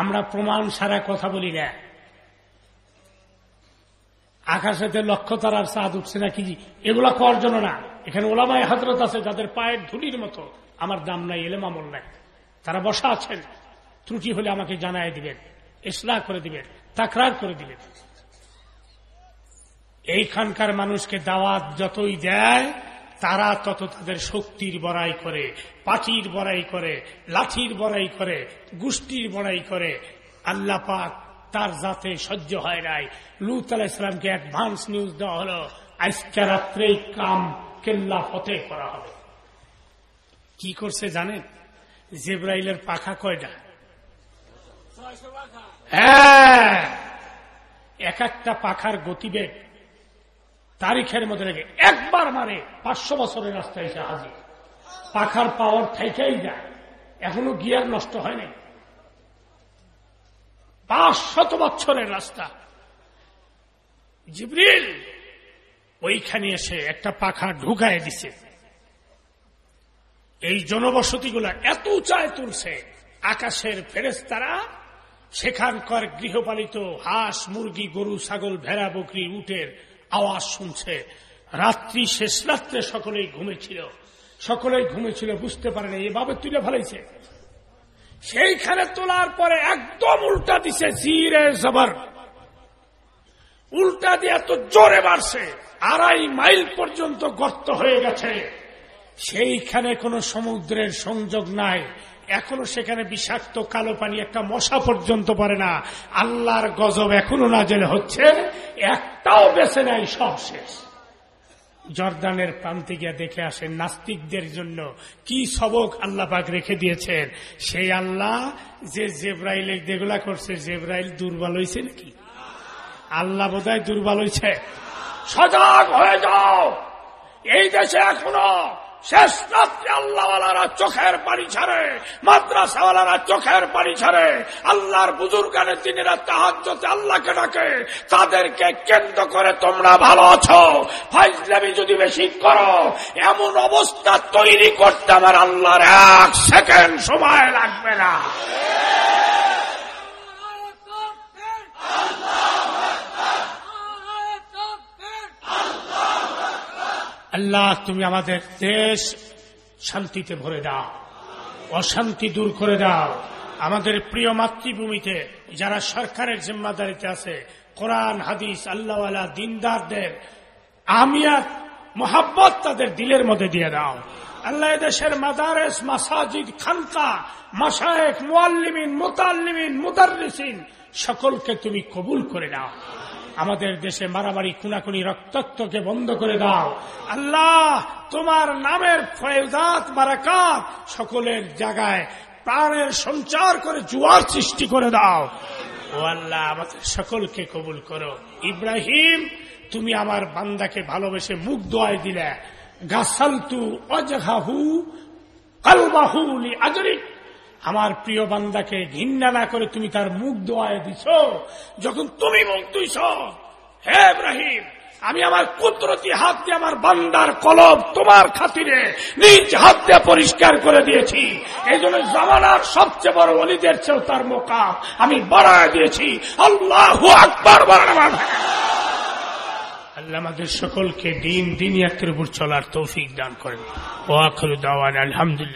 আমরা প্রমাণ সারা কথা বলি না। আকাশেতে লক্ষ্য তারার চাঁদ উঠছে না কি এগুলা করার জন্য না। এখানে ওলামায় হাজরত আছে, যাদের পায়ের ধুলির মতো। আমার দাম নাই এলে মামল নাই। তারা বসা আছেন। ত্রুটি হলে আমাকে জানায় দিবেন, ইসলাহ করে দিবেন, তাকরার করে দিবেন। এইখানকার মানুষকে দাওয়াত যতই দেয়, তারা তত তাদের শক্তির বড়াই করে, পাটির বড়াই করে, লাঠির বড়াই করে, গোষ্ঠীর বড়াই করে। আল্লাহ পাক তার যাতে সহ্য হয় নাই। লুত আলাহ ইসলামকে অ্যাডভান্স নিউজ দেওয়া হলো, আজকে রাত্রেই কাম কেল্লা ফতে করা হবে। কি করছে জানেন? জেব্রাইলের পাখা কয়টা? হ্যাঁ এক একটা পাখার গতিবেগ তারিখের মধ্যে রেখে একবার মারে পাঁচশো বছরের রাস্তায় এসে হাজির। পাখার পাওয়ার থাইকাই যায়। এখনও গিয়ার নষ্ট হয়নি পাঁচ শত বছরের রাস্তা। জিবরিল ওইখানে এসে একটা পাখা ঢুকায় দিছে। এই জনবসতিগুলা এত উঁচায় তুলছে, আকাশের ফেরেস্তারা সেখানকার গৃহপালিত হাঁস, মুরগি, গরু, ছাগল, ভেড়া, বকরি, উটের আওয়াজ শুনছে। রাত্রি শেষ রাত্রে সকলেই ঘুমেছিল। সকলেই ঘুমেছিল, বুঝতে পারে না এভাবে তুলে ফেলেছে। সেইখানে তোলার পরে একদম উল্টা দিছে, জিরে জবর। উল্টা দিয়ে এত জোরে বাড়ছে, আড়াই মাইল পর্যন্ত গর্ত হয়ে গেছে। সেইখানে কোনো সমুদ্রের সংযোগ নাই। এখনও সেখানে বিষাক্ত কালো পানি একটা মশা পর্যন্ত পড়ে না। আল্লাহর গজব এখনও না নাজেল হচ্ছে, একটাও বেছে নাই, সব শেষ। জর্দানের প্রান্তে গিয়ে দেখে আসেন নাস্তিকদের জন্য কি সবক আল্লাহ পাক রেখে দিয়েছেন। সেই আল্লাহ যে জেব্রাইল, যেগুলা করছে, জেব্রাইল দুর্বল হয়েছে নাকি? আল্লাহ বোধহয় দুর্বল হয়েছে সজাগ হয়ে যাও। এই দেশে এখনও শেষ রাত্রে আল্লাহওয়ালারা চোখের পানি ছাড়ে, মাদ্রাসাওয়ালারা চোখের পানি ছাড়ে। আল্লাহর বুজুর্গানের দিনেরা তাহাজ্যতে আল্লাহকে ডাকে, তাদেরকে কেন্দ্র করে তোমরা ভালো আছো। ফাইজলামি যদি বেশি করো, এমন অবস্থা তৈরি করতে আমার আল্লাহর এক সেকেন্ড সময় লাগবে না। আল্লাহ তুমি আমাদের দেশ শান্তিতে ভরে দাও, অশান্তি দূর করে দাও। আমাদের প্রিয় মাতৃভূমিতে যারা সরকারের জিম্মাদারিতে আছে, কোরআন, হাদিস, আল্লাহওয়ালা, দিনদারদের আমিয়াত মোহাব্বত তাদের দিলের মধ্যে দিয়ে দাও। আল্লাহ দেশের মাদারেস, মাসাজিদ, খানকা মাসায়েক মোয়াল্লিমিন মোতাল্লিমিন মুদারিসিন সকলকে তুমি কবুল করে নাও। আমাদের দেশে মারামারি, খুনাখুনি রক্তাক্তকে বন্ধ করে দাও। আল্লাহ, তোমার নামের ফয়দাত বারাকাত সকলের জায়গায় প্রাণের সঞ্চার করে জুয়ার সৃষ্টি করে দাও। ও আল্লাহ, আমাদের সকলকে কবুল করো। ইব্রাহিম, তুমি আমার বান্দাকে ভালোবেসে মুখ দোয়াই দিলে। গাছালতু অজহাহু কালবাহুলি আজরিক। আমার প্রিয় বান্দাকে ঘৃণা না করে তুমি তার মুখ দোয়ায় দিছ। যখন তুমি মুখ দিছ হে ইব্রাহিম, আমি আমার কুদরতি হাত দিয়ে আমার বান্দার কলব তোমার খাতিরে নিজ হাত দিয়ে পরিষ্কার করে দিয়েছি। এই জন্য জামানার সবচেয়ে বড় অলিদের চেয়েও তার মোকাম আমি বাড়ায় দিয়েছি। আল্লাহ আকবার বাড়ানো আল্লাহ সকলকে দিন দিন একের উপর চলার তৌফিক দান করেন। ও আখরুদ্দাওয়ান আলহামদুলিল্লাহ।